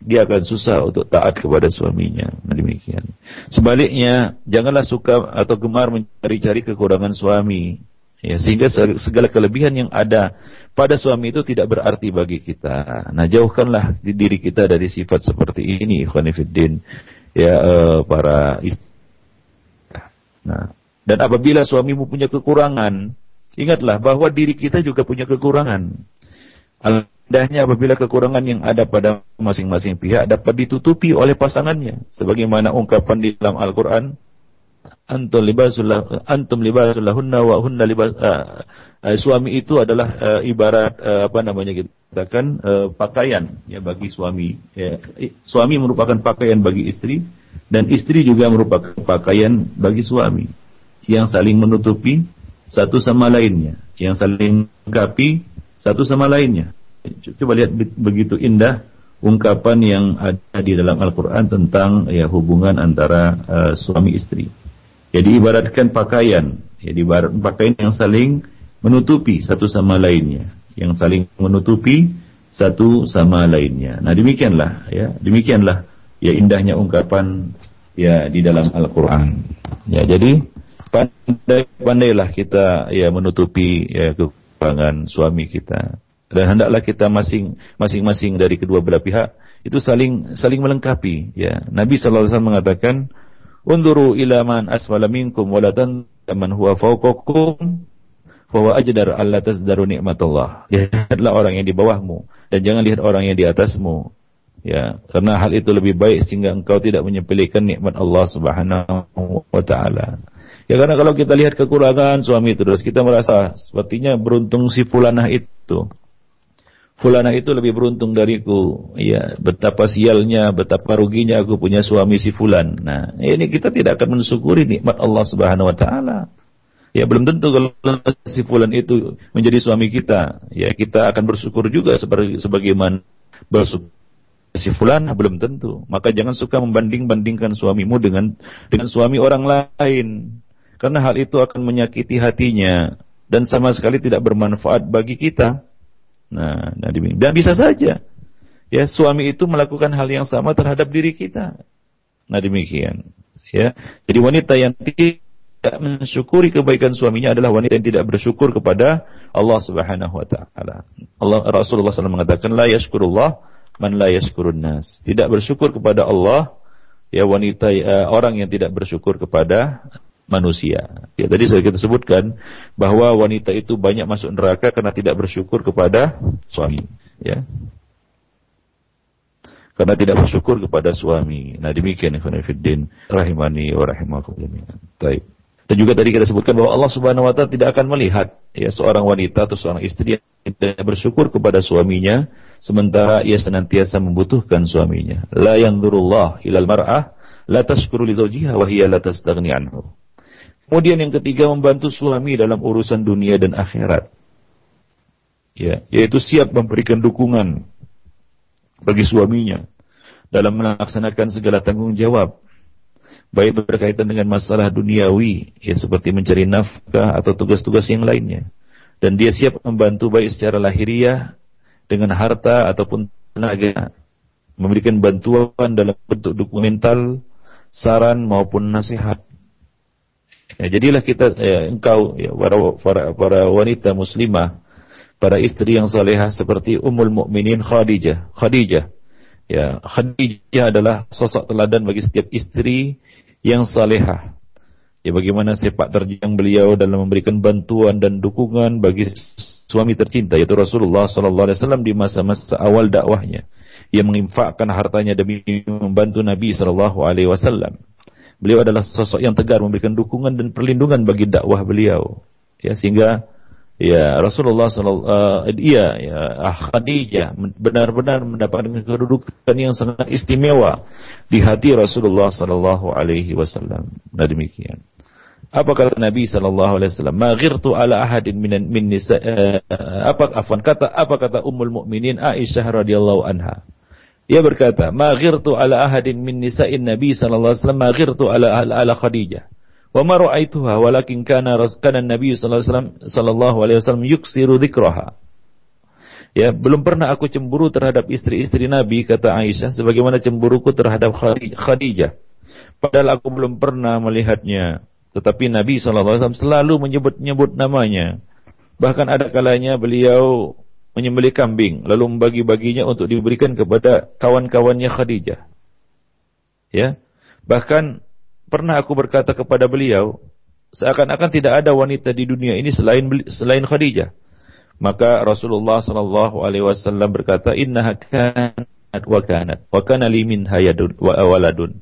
Dia akan susah untuk taat kepada suaminya. Nah, demikian. Sebaliknya, janganlah suka atau gemar mencari-cari kekurangan suami. Ya, sehingga segala kelebihan yang ada pada suami itu tidak berarti bagi kita. Nah, jauhkanlah diri kita dari sifat seperti ini, ikhwanifiddin. Ya, uh, para istri. Nah, dan apabila suamimu punya kekurangan, ingatlah bahwa diri kita juga punya kekurangan. Alhamdulillahnya apabila kekurangan yang ada pada masing-masing pihak dapat ditutupi oleh pasangannya. Sebagaimana ungkapan di dalam Al-Quran, antum libasul antum libasul lahunna wa hunna libas uh, uh, suami itu adalah uh, ibarat uh, apa namanya kita katakan uh, pakaian ya bagi suami. Ya, suami merupakan pakaian bagi istri dan istri juga merupakan pakaian bagi suami. Yang saling menutupi satu sama lainnya. Yang saling melengkapi satu sama lainnya. Coba lihat begitu indah ungkapan yang ada di dalam Al-Quran tentang ya hubungan antara uh, suami istri Ya diibaratkan pakaian, ya diibarat pakaian yang saling menutupi satu sama lainnya, yang saling menutupi satu sama lainnya. Nah demikianlah, ya demikianlah ya indahnya ungkapan ya di dalam Al-Quran. Ya jadi pandai-pandailah kita ya menutupi ya kekurangan suami kita dan hendaklah kita masing masing-masing dari kedua belah pihak itu saling saling melengkapi ya Nabi SAW mengatakan Unduru ila man asfala minkum wa la man huwa fawqakum fa huwa ajdar alla tazdaru nikmatullah. Lihatlah orang yang di bawahmu dan jangan lihat orang yang di atasmu. Ya, karena hal itu lebih baik sehingga engkau tidak menyepelekan nikmat Allah Subhanahu wa taala. Ya karena kalau kita lihat kekurangan suami terus kita merasa sepertinya beruntung si fulanah itu fulana itu lebih beruntung dariku. Ya, betapa sialnya, betapa ruginya aku punya suami si fulan. Nah, ini kita tidak akan mensyukuri nikmat Allah Subhanahu wa taala. Ya belum tentu kalau si fulan itu menjadi suami kita, ya kita akan bersyukur juga sebagai sebagaimana bersyukur si fulan belum tentu. Maka jangan suka membanding-bandingkan suamimu dengan dengan suami orang lain. Karena hal itu akan menyakiti hatinya dan sama sekali tidak bermanfaat bagi kita. Nah, nah dan bisa saja ya suami itu melakukan hal yang sama terhadap diri kita. Nah demikian. Ya, jadi wanita yang tidak mensyukuri kebaikan suaminya adalah wanita yang tidak bersyukur kepada Allah Subhanahu wa taala. Allah Rasulullah SAW mengatakan la yashkurullah man la yashkurun nas. Tidak bersyukur kepada Allah ya wanita uh, orang yang tidak bersyukur kepada manusia. Ya tadi saya kita sebutkan bahwa wanita itu banyak masuk neraka karena tidak bersyukur kepada suami, ya. Karena tidak bersyukur kepada suami. Nah demikian ikhwan fillah rahimani wa rahimakumullah. Baik. Dan juga tadi kita sebutkan bahwa Allah Subhanahu wa taala tidak akan melihat ya seorang wanita atau seorang istri yang tidak bersyukur kepada suaminya sementara ia senantiasa membutuhkan suaminya. La yanzurullah ilal mar'ah la tashkuru li zawjiha wa hiya la tastaghni anhu. Kemudian yang ketiga membantu suami dalam urusan dunia dan akhirat. Ya, yaitu siap memberikan dukungan bagi suaminya dalam melaksanakan segala tanggung jawab. Baik berkaitan dengan masalah duniawi ya seperti mencari nafkah atau tugas-tugas yang lainnya. Dan dia siap membantu baik secara lahiriah dengan harta ataupun tenaga memberikan bantuan dalam bentuk dokumental saran maupun nasihat Ya, jadilah kita ya, engkau ya, para, para, para wanita muslimah, para istri yang salehah seperti Ummul Mukminin Khadijah. Khadijah. Ya, Khadijah adalah sosok teladan bagi setiap istri yang salehah. Ya, bagaimana sepak terjang beliau dalam memberikan bantuan dan dukungan bagi suami tercinta yaitu Rasulullah sallallahu alaihi wasallam di masa-masa awal dakwahnya. Ia menginfakkan hartanya demi membantu Nabi sallallahu alaihi wasallam. Beliau adalah sosok yang tegar memberikan dukungan dan perlindungan bagi dakwah beliau. Ya sehingga ya Rasulullah sallallahu uh, iya ya ah, Khadijah benar-benar mendapatkan kedudukan yang sangat istimewa di hati Rasulullah sallallahu alaihi wasallam. Nah demikian. Apa kata Nabi sallallahu alaihi wasallam? "Ma ghirtu ala ahadin min min nisa" uh, apa afwan kata apa kata Ummul Mukminin Aisyah radhiyallahu anha? Ia berkata, "Ma ghirtu ala ahadin min nisa'in Nabi sallallahu alaihi wasallam, ma ghirtu ala ala Khadijah." Wa ma ra'aituha walakin kana kana Nabi sallallahu alaihi wasallam yuksiru dzikraha. Ya, belum pernah aku cemburu terhadap istri-istri Nabi kata Aisyah sebagaimana cemburuku terhadap Khadijah. Padahal aku belum pernah melihatnya, tetapi Nabi SAW selalu menyebut-nyebut namanya. Bahkan ada kalanya beliau menyembelih kambing lalu membagi-baginya untuk diberikan kepada kawan-kawannya Khadijah. Ya. Bahkan pernah aku berkata kepada beliau, seakan-akan tidak ada wanita di dunia ini selain selain Khadijah. Maka Rasulullah sallallahu alaihi wasallam berkata, "Innaha kanat wa kanat wa kana li min hayadun wa waladun."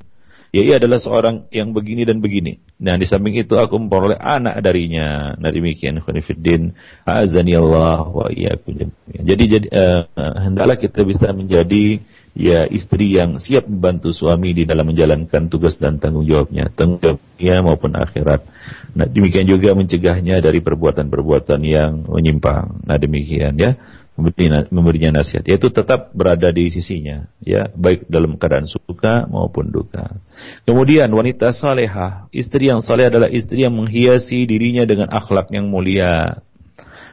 Ya ia adalah seorang yang begini dan begini. Nah di samping itu aku memperoleh anak darinya. Nah demikian khonifuddin. Azani Allah wa iyyakum Jadi jadi uh, hendaklah kita bisa menjadi ya istri yang siap membantu suami di dalam menjalankan tugas dan tanggung jawabnya, tanggung jawabnya maupun akhirat. Nah demikian juga mencegahnya dari perbuatan-perbuatan yang menyimpang. Nah demikian ya memberinya nasihat. Yaitu tetap berada di sisinya ya baik dalam keadaan suka maupun duka. Kemudian wanita salehah. Istri yang saleh adalah istri yang menghiasi dirinya dengan akhlak yang mulia.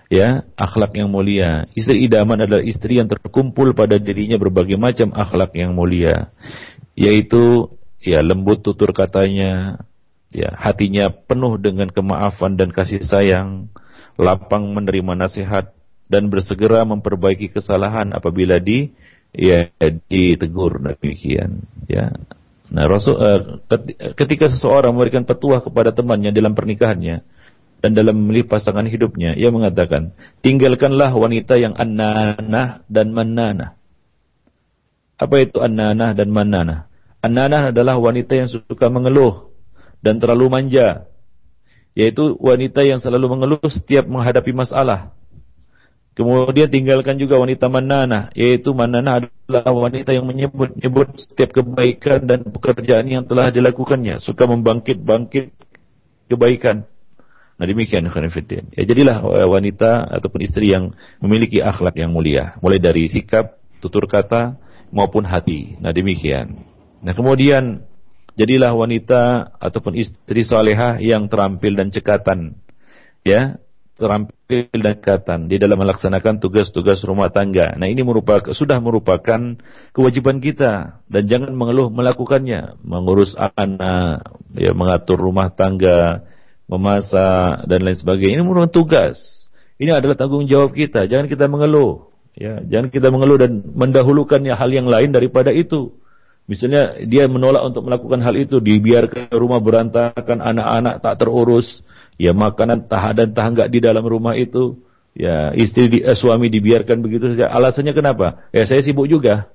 Ya akhlak yang mulia. Istri idaman adalah istri yang terkumpul pada dirinya berbagai macam akhlak yang mulia. Yaitu ya lembut tutur katanya ya hatinya penuh dengan kemaafan dan kasih sayang lapang menerima nasihat dan bersegera memperbaiki kesalahan apabila di ya ditegur. Demikian ya. Nah rasul uh, ketika seseorang memberikan petuah kepada temannya dalam pernikahannya dan dalam memilih pasangan hidupnya ia mengatakan tinggalkanlah wanita yang annanah dan mananah apa itu annanah dan mananah annanah adalah wanita yang suka mengeluh dan terlalu manja yaitu wanita yang selalu mengeluh setiap menghadapi masalah Kemudian tinggalkan juga wanita manana, yaitu manana adalah wanita yang menyebut-nyebut setiap kebaikan dan pekerjaan yang telah dilakukannya, suka membangkit-bangkit kebaikan. Nah demikian Khanifuddin. Ya jadilah eh, wanita ataupun istri yang memiliki akhlak yang mulia, mulai dari sikap, tutur kata maupun hati. Nah demikian. Nah kemudian jadilah wanita ataupun istri salehah yang terampil dan cekatan. Ya, terampil dan katan di dalam melaksanakan tugas-tugas rumah tangga. Nah ini merupakan sudah merupakan kewajiban kita dan jangan mengeluh melakukannya, mengurus anak, ya mengatur rumah tangga, memasak dan lain sebagainya. Ini merupakan tugas. Ini adalah tanggung jawab kita. Jangan kita mengeluh, ya jangan kita mengeluh dan mendahulukannya hal yang lain daripada itu. Misalnya dia menolak untuk melakukan hal itu, dibiarkan rumah berantakan, anak-anak tak terurus, ya makanan tah dan tah enggak di dalam rumah itu, ya istri di, eh, suami dibiarkan begitu saja. Alasannya kenapa? Ya saya sibuk juga,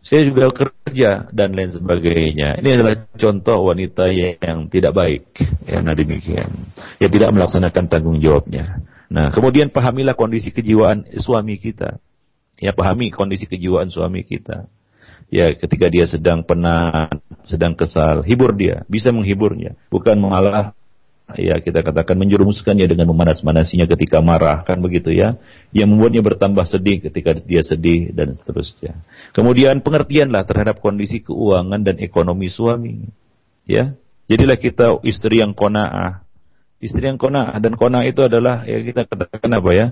saya juga kerja dan lain sebagainya. Ini adalah contoh wanita yang tidak baik, ya nah demikian. Ya tidak melaksanakan tanggung jawabnya. Nah kemudian pahamilah kondisi kejiwaan suami kita. Ya pahami kondisi kejiwaan suami kita ya ketika dia sedang penat, sedang kesal, hibur dia, bisa menghiburnya, bukan malah ya kita katakan menjerumuskannya dengan memanas-manasinya ketika marah. Kan begitu ya? Yang membuatnya bertambah sedih ketika dia sedih dan seterusnya. Kemudian pengertianlah terhadap kondisi keuangan dan ekonomi suami. Ya? Jadilah kita istri yang konaah. Istri yang konaah. Dan konaah itu adalah ya kita katakan apa ya?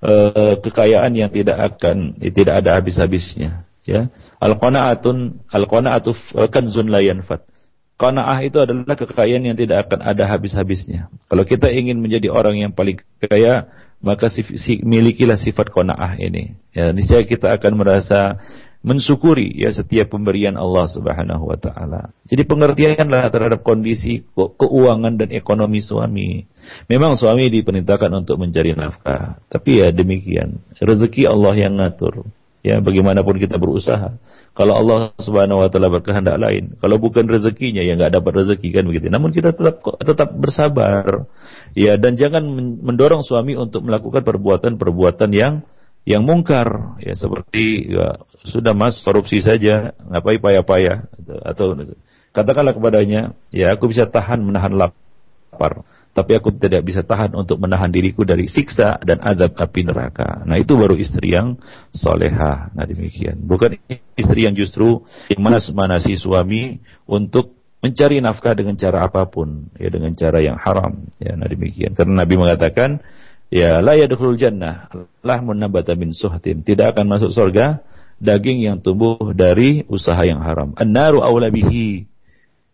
E, kekayaan yang tidak akan ya, tidak ada habis-habisnya. Ya? Al qanaatun al qanaatu kanzun la yanfat Qanaah itu adalah kekayaan yang tidak akan ada habis-habisnya. Kalau kita ingin menjadi orang yang paling kaya, maka si, si, milikilah sifat qanaah ini. Ya, niscaya kita akan merasa mensyukuri ya setiap pemberian Allah Subhanahu wa taala. Jadi pengertianlah terhadap kondisi ke keuangan dan ekonomi suami. Memang suami diperintahkan untuk mencari nafkah, tapi ya demikian. Rezeki Allah yang ngatur. Ya, bagaimanapun kita berusaha. Kalau Allah Subhanahu wa taala berkehendak lain, kalau bukan rezekinya ya nggak dapat rezeki kan begitu. Namun kita tetap tetap bersabar. Ya, dan jangan mendorong suami untuk melakukan perbuatan-perbuatan yang yang mungkar ya seperti ya, sudah mas korupsi saja ngapain payah-payah atau katakanlah kepadanya ya aku bisa tahan menahan lapar tapi aku tidak bisa tahan untuk menahan diriku dari siksa dan azab api neraka. Nah itu baru istri yang soleha. Nah demikian. Bukan istri yang justru yang manas-manasi suami untuk mencari nafkah dengan cara apa pun, ya dengan cara yang haram. Ya, nah demikian. Karena Nabi mengatakan, ya la yadkhulul jannah lahmun nabata min suhtin. Tidak akan masuk surga daging yang tumbuh dari usaha yang haram. An-naru aula bihi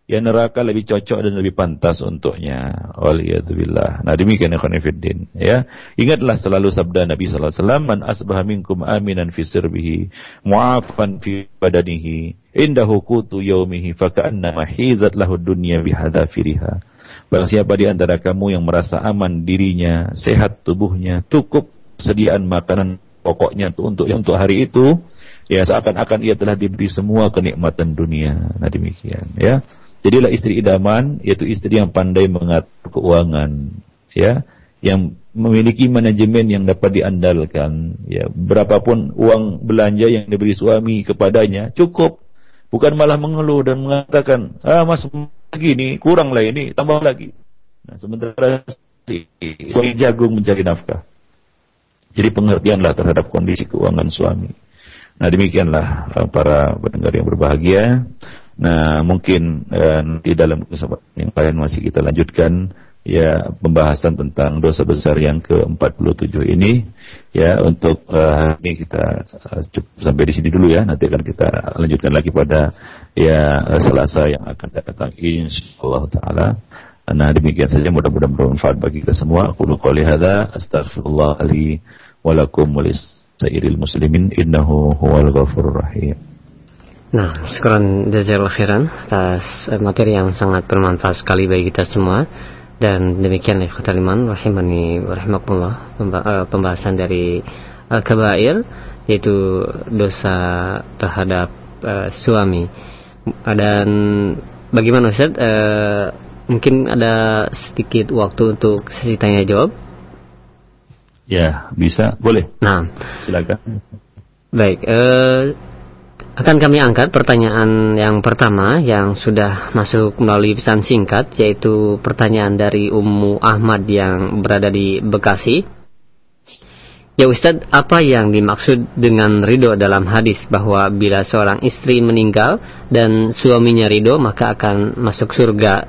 ya neraka lebih cocok dan lebih pantas untuknya. Waliyadzubillah. Nah demikian ya khonifuddin. Ya. Ingatlah selalu sabda Nabi wasallam, "Man asbaha minkum aminan fi sirbihi, mu'afan fi badanihi, indahu qutu yaumihi, faka'annama hizat lahu dunya bihadafiriha." Barang siapa di antara kamu yang merasa aman dirinya, sehat tubuhnya, cukup sediaan makanan pokoknya untuk untuk hari itu, ya seakan-akan ia telah diberi semua kenikmatan dunia. Nah demikian, ya. Jadilah istri idaman yaitu istri yang pandai mengatur keuangan, ya, yang memiliki manajemen yang dapat diandalkan, ya. Berapapun uang belanja yang diberi suami kepadanya cukup, bukan malah mengeluh dan mengatakan, ah mas lagi ini kurang lah ini tambah lagi. Nah, sementara si suami jagung mencari nafkah. Jadi pengertianlah terhadap kondisi keuangan suami. Nah demikianlah eh, para pendengar yang berbahagia. Nah mungkin eh, nanti dalam kesempatan yang lain masih kita lanjutkan ya pembahasan tentang dosa besar yang ke-47 ini. Ya untuk uh, ini kita uh, cukup sampai di sini dulu ya. Nanti akan kita lanjutkan lagi pada ya uh, Selasa yang akan datang insyaallah taala. Nah demikian saja. Mudah-mudahan bermanfaat bagi kita semua. Aku qouli hadza astaghfirullah li wa lakum wa muslimin innahu huwal ghafurur rahim Nah, sekarang jazakallahu khairan atas materi yang sangat bermanfaat sekali bagi kita semua. Dan demikian ya Iman rahimani rahimakumullah eh, pembahasan dari al-kabair yaitu dosa terhadap uh, suami. Dan bagaimana Ustaz? Uh, mungkin ada sedikit waktu untuk sesi tanya jawab? Ya, bisa, boleh. Nah, silakan. Baik, uh, akan kami angkat pertanyaan yang pertama yang sudah masuk melalui pesan singkat yaitu pertanyaan dari Ummu Ahmad yang berada di Bekasi. Ya Ustadz, apa yang dimaksud dengan ridho dalam hadis bahwa bila seorang istri meninggal dan suaminya ridho maka akan masuk surga?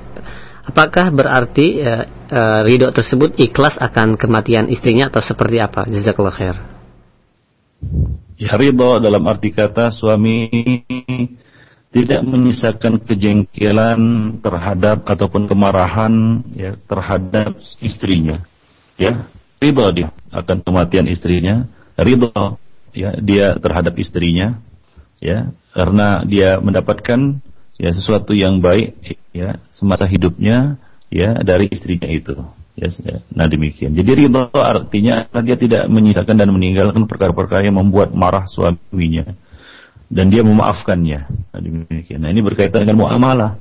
Apakah berarti uh, uh, ridho tersebut ikhlas akan kematian istrinya atau seperti apa? Jazakallah khair. Ya ridho dalam arti kata suami tidak menyisakan kejengkelan terhadap ataupun kemarahan ya terhadap istrinya. Ya, ridho dia akan kematian istrinya, ridho ya dia terhadap istrinya ya karena dia mendapatkan ya sesuatu yang baik ya semasa hidupnya ya dari istrinya itu. Yes, ya. Nah demikian. Jadi ridho artinya dia tidak menyisakan dan meninggalkan perkara-perkara yang membuat marah suaminya dan dia memaafkannya. Nah demikian. Nah ini berkaitan dengan muamalah.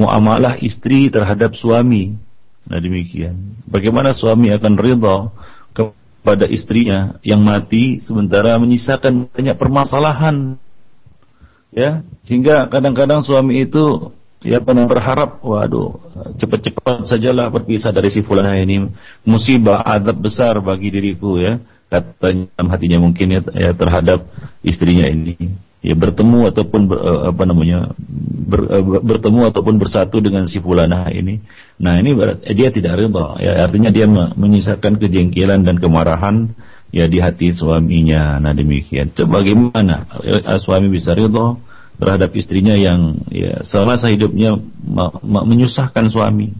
Muamalah istri terhadap suami. Nah demikian. Bagaimana suami akan ridho kepada istrinya yang mati sementara menyisakan banyak permasalahan. Ya, hingga kadang-kadang suami itu Ya pernah berharap, waduh, cepat-cepat sajalah berpisah dari si fulana ini. Musibah, adab besar bagi diriku ya. Katanya dalam hatinya mungkin ya, ya terhadap istrinya ini. Ya bertemu ataupun ber, eh, apa namanya ber, eh, bertemu ataupun bersatu dengan si fulana ini. Nah ini berarti, dia tidak ridha. Ya artinya dia menyisakan kejengkelan dan kemarahan ya di hati suaminya. Nah demikian. Coba bagaimana eh, suami bisa ridha? Terhadap istrinya yang ya selama hidupnya menyusahkan suami,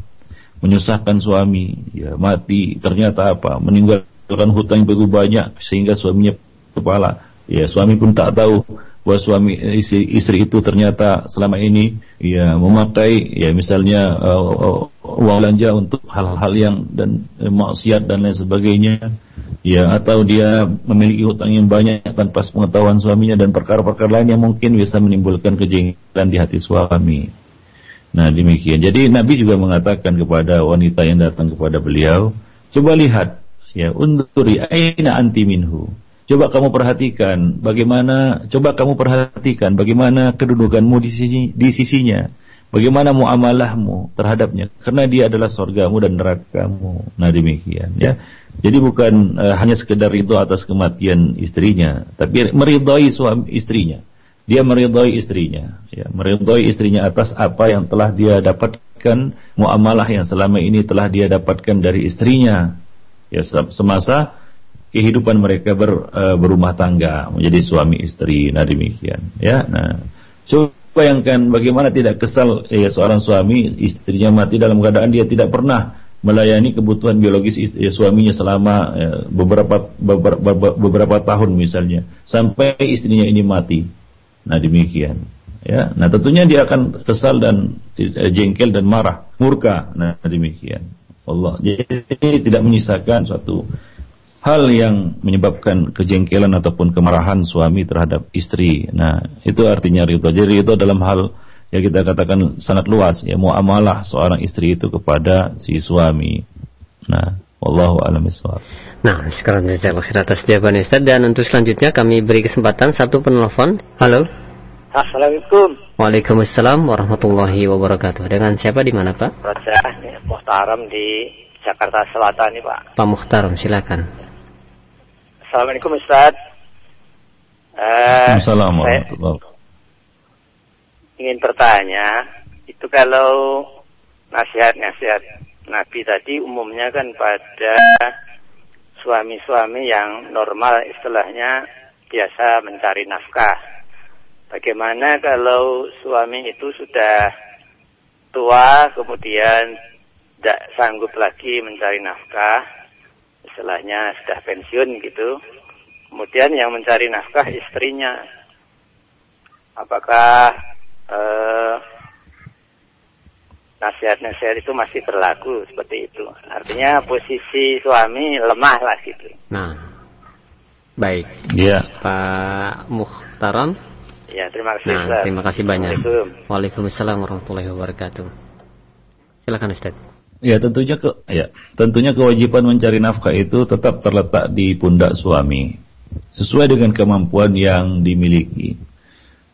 menyusahkan suami, ya mati ternyata apa? meninggalkan hutang yang begitu banyak sehingga suaminya kepala. Ya suami pun tak tahu bahwa suami istri, istri itu ternyata selama ini ya memakai ya misalnya uh, uang belanja untuk hal-hal yang dan uh, maksiat dan lain sebagainya ya atau dia memiliki hutang yang banyak tanpa pengetahuan suaminya dan perkara-perkara lain yang mungkin bisa menimbulkan kejengkelan di hati suami. Nah demikian. Jadi Nabi juga mengatakan kepada wanita yang datang kepada beliau, coba lihat ya unduri aina anti minhu Coba kamu perhatikan bagaimana, coba kamu perhatikan bagaimana kedudukanmu di sisi di sisinya. Bagaimana muamalahmu terhadapnya karena dia adalah surgamu dan nerakamu. Nah demikian ya. Jadi bukan uh, hanya sekedar itu atas kematian istrinya, tapi meridhai suami istrinya. Dia meridhai istrinya, ya, meridhai istrinya atas apa yang telah dia dapatkan, muamalah yang selama ini telah dia dapatkan dari istrinya. Ya semasa kehidupan mereka ber, uh, berumah tangga menjadi suami istri nah demikian ya nah. Coba bayangkan bagaimana tidak kesal ya seorang suami istrinya mati dalam keadaan dia tidak pernah melayani kebutuhan biologis istri, ya, suaminya selama ya, beberapa, beberapa beberapa tahun misalnya sampai istrinya ini mati nah demikian ya. Nah tentunya dia akan kesal dan eh, jengkel dan marah murka nah demikian Allah. Jadi tidak menyisakan suatu hal yang menyebabkan kejengkelan ataupun kemarahan suami terhadap istri. Nah, itu artinya ridho. Jadi itu dalam hal ya kita katakan sangat luas ya muamalah seorang istri itu kepada si suami. Nah, wallahu a'lam. Nah, sekarang saya atas jawaban Ustaz dan untuk selanjutnya kami beri kesempatan satu penelpon. Halo. Assalamualaikum. Waalaikumsalam warahmatullahi wabarakatuh. Dengan siapa di mana Pak? Raja Muhtaram di Jakarta Selatan nih Pak. Pak Muhtaram silakan. Assalamualaikum Ustaz. Uh, Assalamualaikum warahmatullahi ingin bertanya, itu kalau nasihat-nasihat Nabi tadi umumnya kan pada suami-suami yang normal istilahnya biasa mencari nafkah. Bagaimana kalau suami itu sudah tua kemudian tidak sanggup lagi mencari nafkah, istilahnya sudah pensiun gitu. Kemudian yang mencari nafkah istrinya. Apakah eh, nasihat-nasihat itu masih berlaku seperti itu. Artinya posisi suami lemah lah gitu. Nah, baik. Iya. Pak Muhtaram. Ya, terima kasih. Nah, terima kasih banyak. Waalaikumsalam warahmatullahi wabarakatuh. Silakan Ustaz. Ya tentunya ke ya tentunya kewajiban mencari nafkah itu tetap terletak di pundak suami sesuai dengan kemampuan yang dimiliki.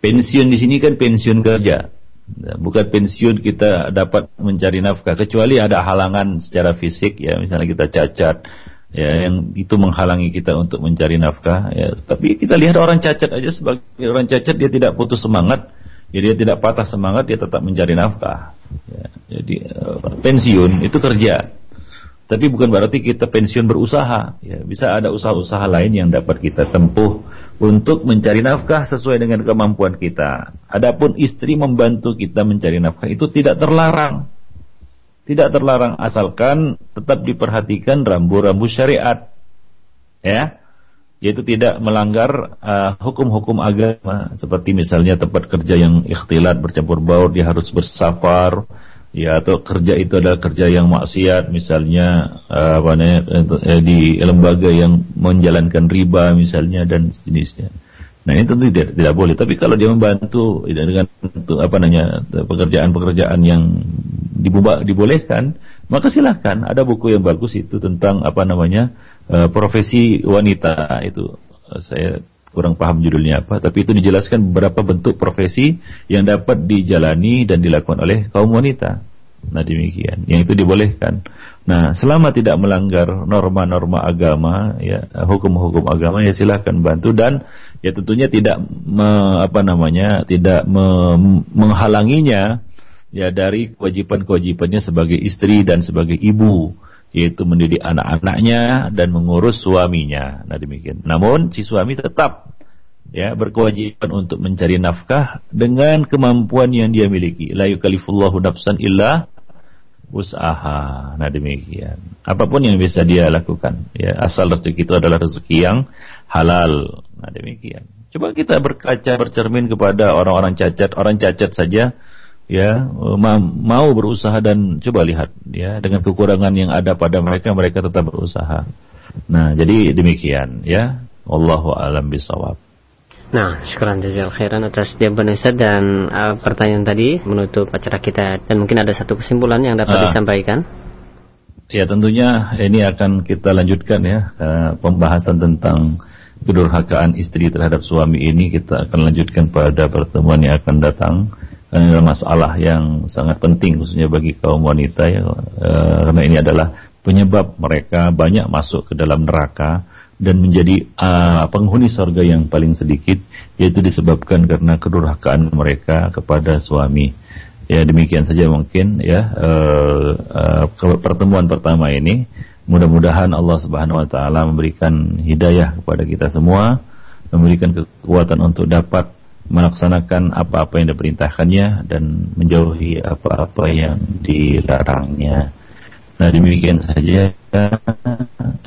Pensiun di sini kan pensiun kerja. Ya, bukan pensiun kita dapat mencari nafkah kecuali ada halangan secara fisik ya misalnya kita cacat ya yang itu menghalangi kita untuk mencari nafkah ya tapi kita lihat orang cacat aja sebagai orang cacat dia tidak putus semangat ya dia tidak patah semangat dia tetap mencari nafkah ya, jadi uh, pensiun itu kerja tapi bukan berarti kita pensiun berusaha. Ya, bisa ada usaha-usaha lain yang dapat kita tempuh untuk mencari nafkah sesuai dengan kemampuan kita. Adapun istri membantu kita mencari nafkah itu tidak terlarang. Tidak terlarang asalkan tetap diperhatikan rambu-rambu syariat. Ya. Yaitu tidak melanggar uh, hukum-hukum uh, agama seperti misalnya tempat kerja yang ikhtilat bercampur baur dia harus bersafar ya atau kerja itu adalah kerja yang maksiat misalnya uh, apa namanya eh, di lembaga yang menjalankan riba misalnya dan sejenisnya. Nah ini tentu tidak tidak boleh. Tapi kalau dia membantu dengan apa namanya pekerjaan-pekerjaan yang dibubak, dibolehkan, maka silahkan. Ada buku yang bagus itu tentang apa namanya uh, profesi wanita itu. Saya kurang paham judulnya apa, tapi itu dijelaskan beberapa bentuk profesi yang dapat dijalani dan dilakukan oleh kaum wanita. Nah demikian, yang itu dibolehkan. Nah selama tidak melanggar norma-norma agama, ya hukum-hukum agama ya silahkan bantu dan ya tentunya tidak me, apa namanya tidak me, menghalanginya ya dari kewajiban-kewajibannya sebagai istri dan sebagai ibu yaitu mendidik anak-anaknya dan mengurus suaminya. Nah demikian. Namun si suami tetap ya berkewajiban untuk mencari nafkah dengan kemampuan yang dia miliki. La yukallifullahu nafsan illa usaha. Nah demikian. Apa pun yang bisa dia lakukan, ya asal rezeki itu adalah rezeki yang halal. Nah demikian. Coba kita berkaca bercermin kepada orang-orang cacat, orang cacat saja ya mau berusaha dan coba lihat ya dengan kekurangan yang ada pada mereka mereka tetap berusaha. Nah, jadi demikian ya. Allahu alam bisawab. Nah, syukuran jazil khairan atas jawaban Ustaz dan uh, pertanyaan tadi menutup acara kita dan mungkin ada satu kesimpulan yang dapat uh, disampaikan. Ya, tentunya ini akan kita lanjutkan ya uh, pembahasan tentang kedurhakaan istri terhadap suami ini kita akan lanjutkan pada pertemuan yang akan datang ini adalah masalah yang sangat penting khususnya bagi kaum wanita ya e, karena ini adalah penyebab mereka banyak masuk ke dalam neraka dan menjadi uh, penghuni surga yang paling sedikit yaitu disebabkan karena kedurhakaan mereka kepada suami. Ya demikian saja mungkin ya uh, uh, pertemuan pertama ini mudah-mudahan Allah Subhanahu wa taala memberikan hidayah kepada kita semua, memberikan kekuatan untuk dapat melaksanakan apa-apa yang diperintahkannya dan menjauhi apa-apa yang dilarangnya. Nah demikian saja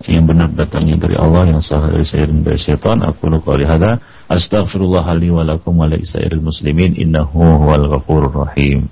yang benar datangnya dari Allah yang salah dari saya dan dari syaitan. Aku luka hada. Astaghfirullah li wa lakum muslimin innahu huwal ghafurur rahim.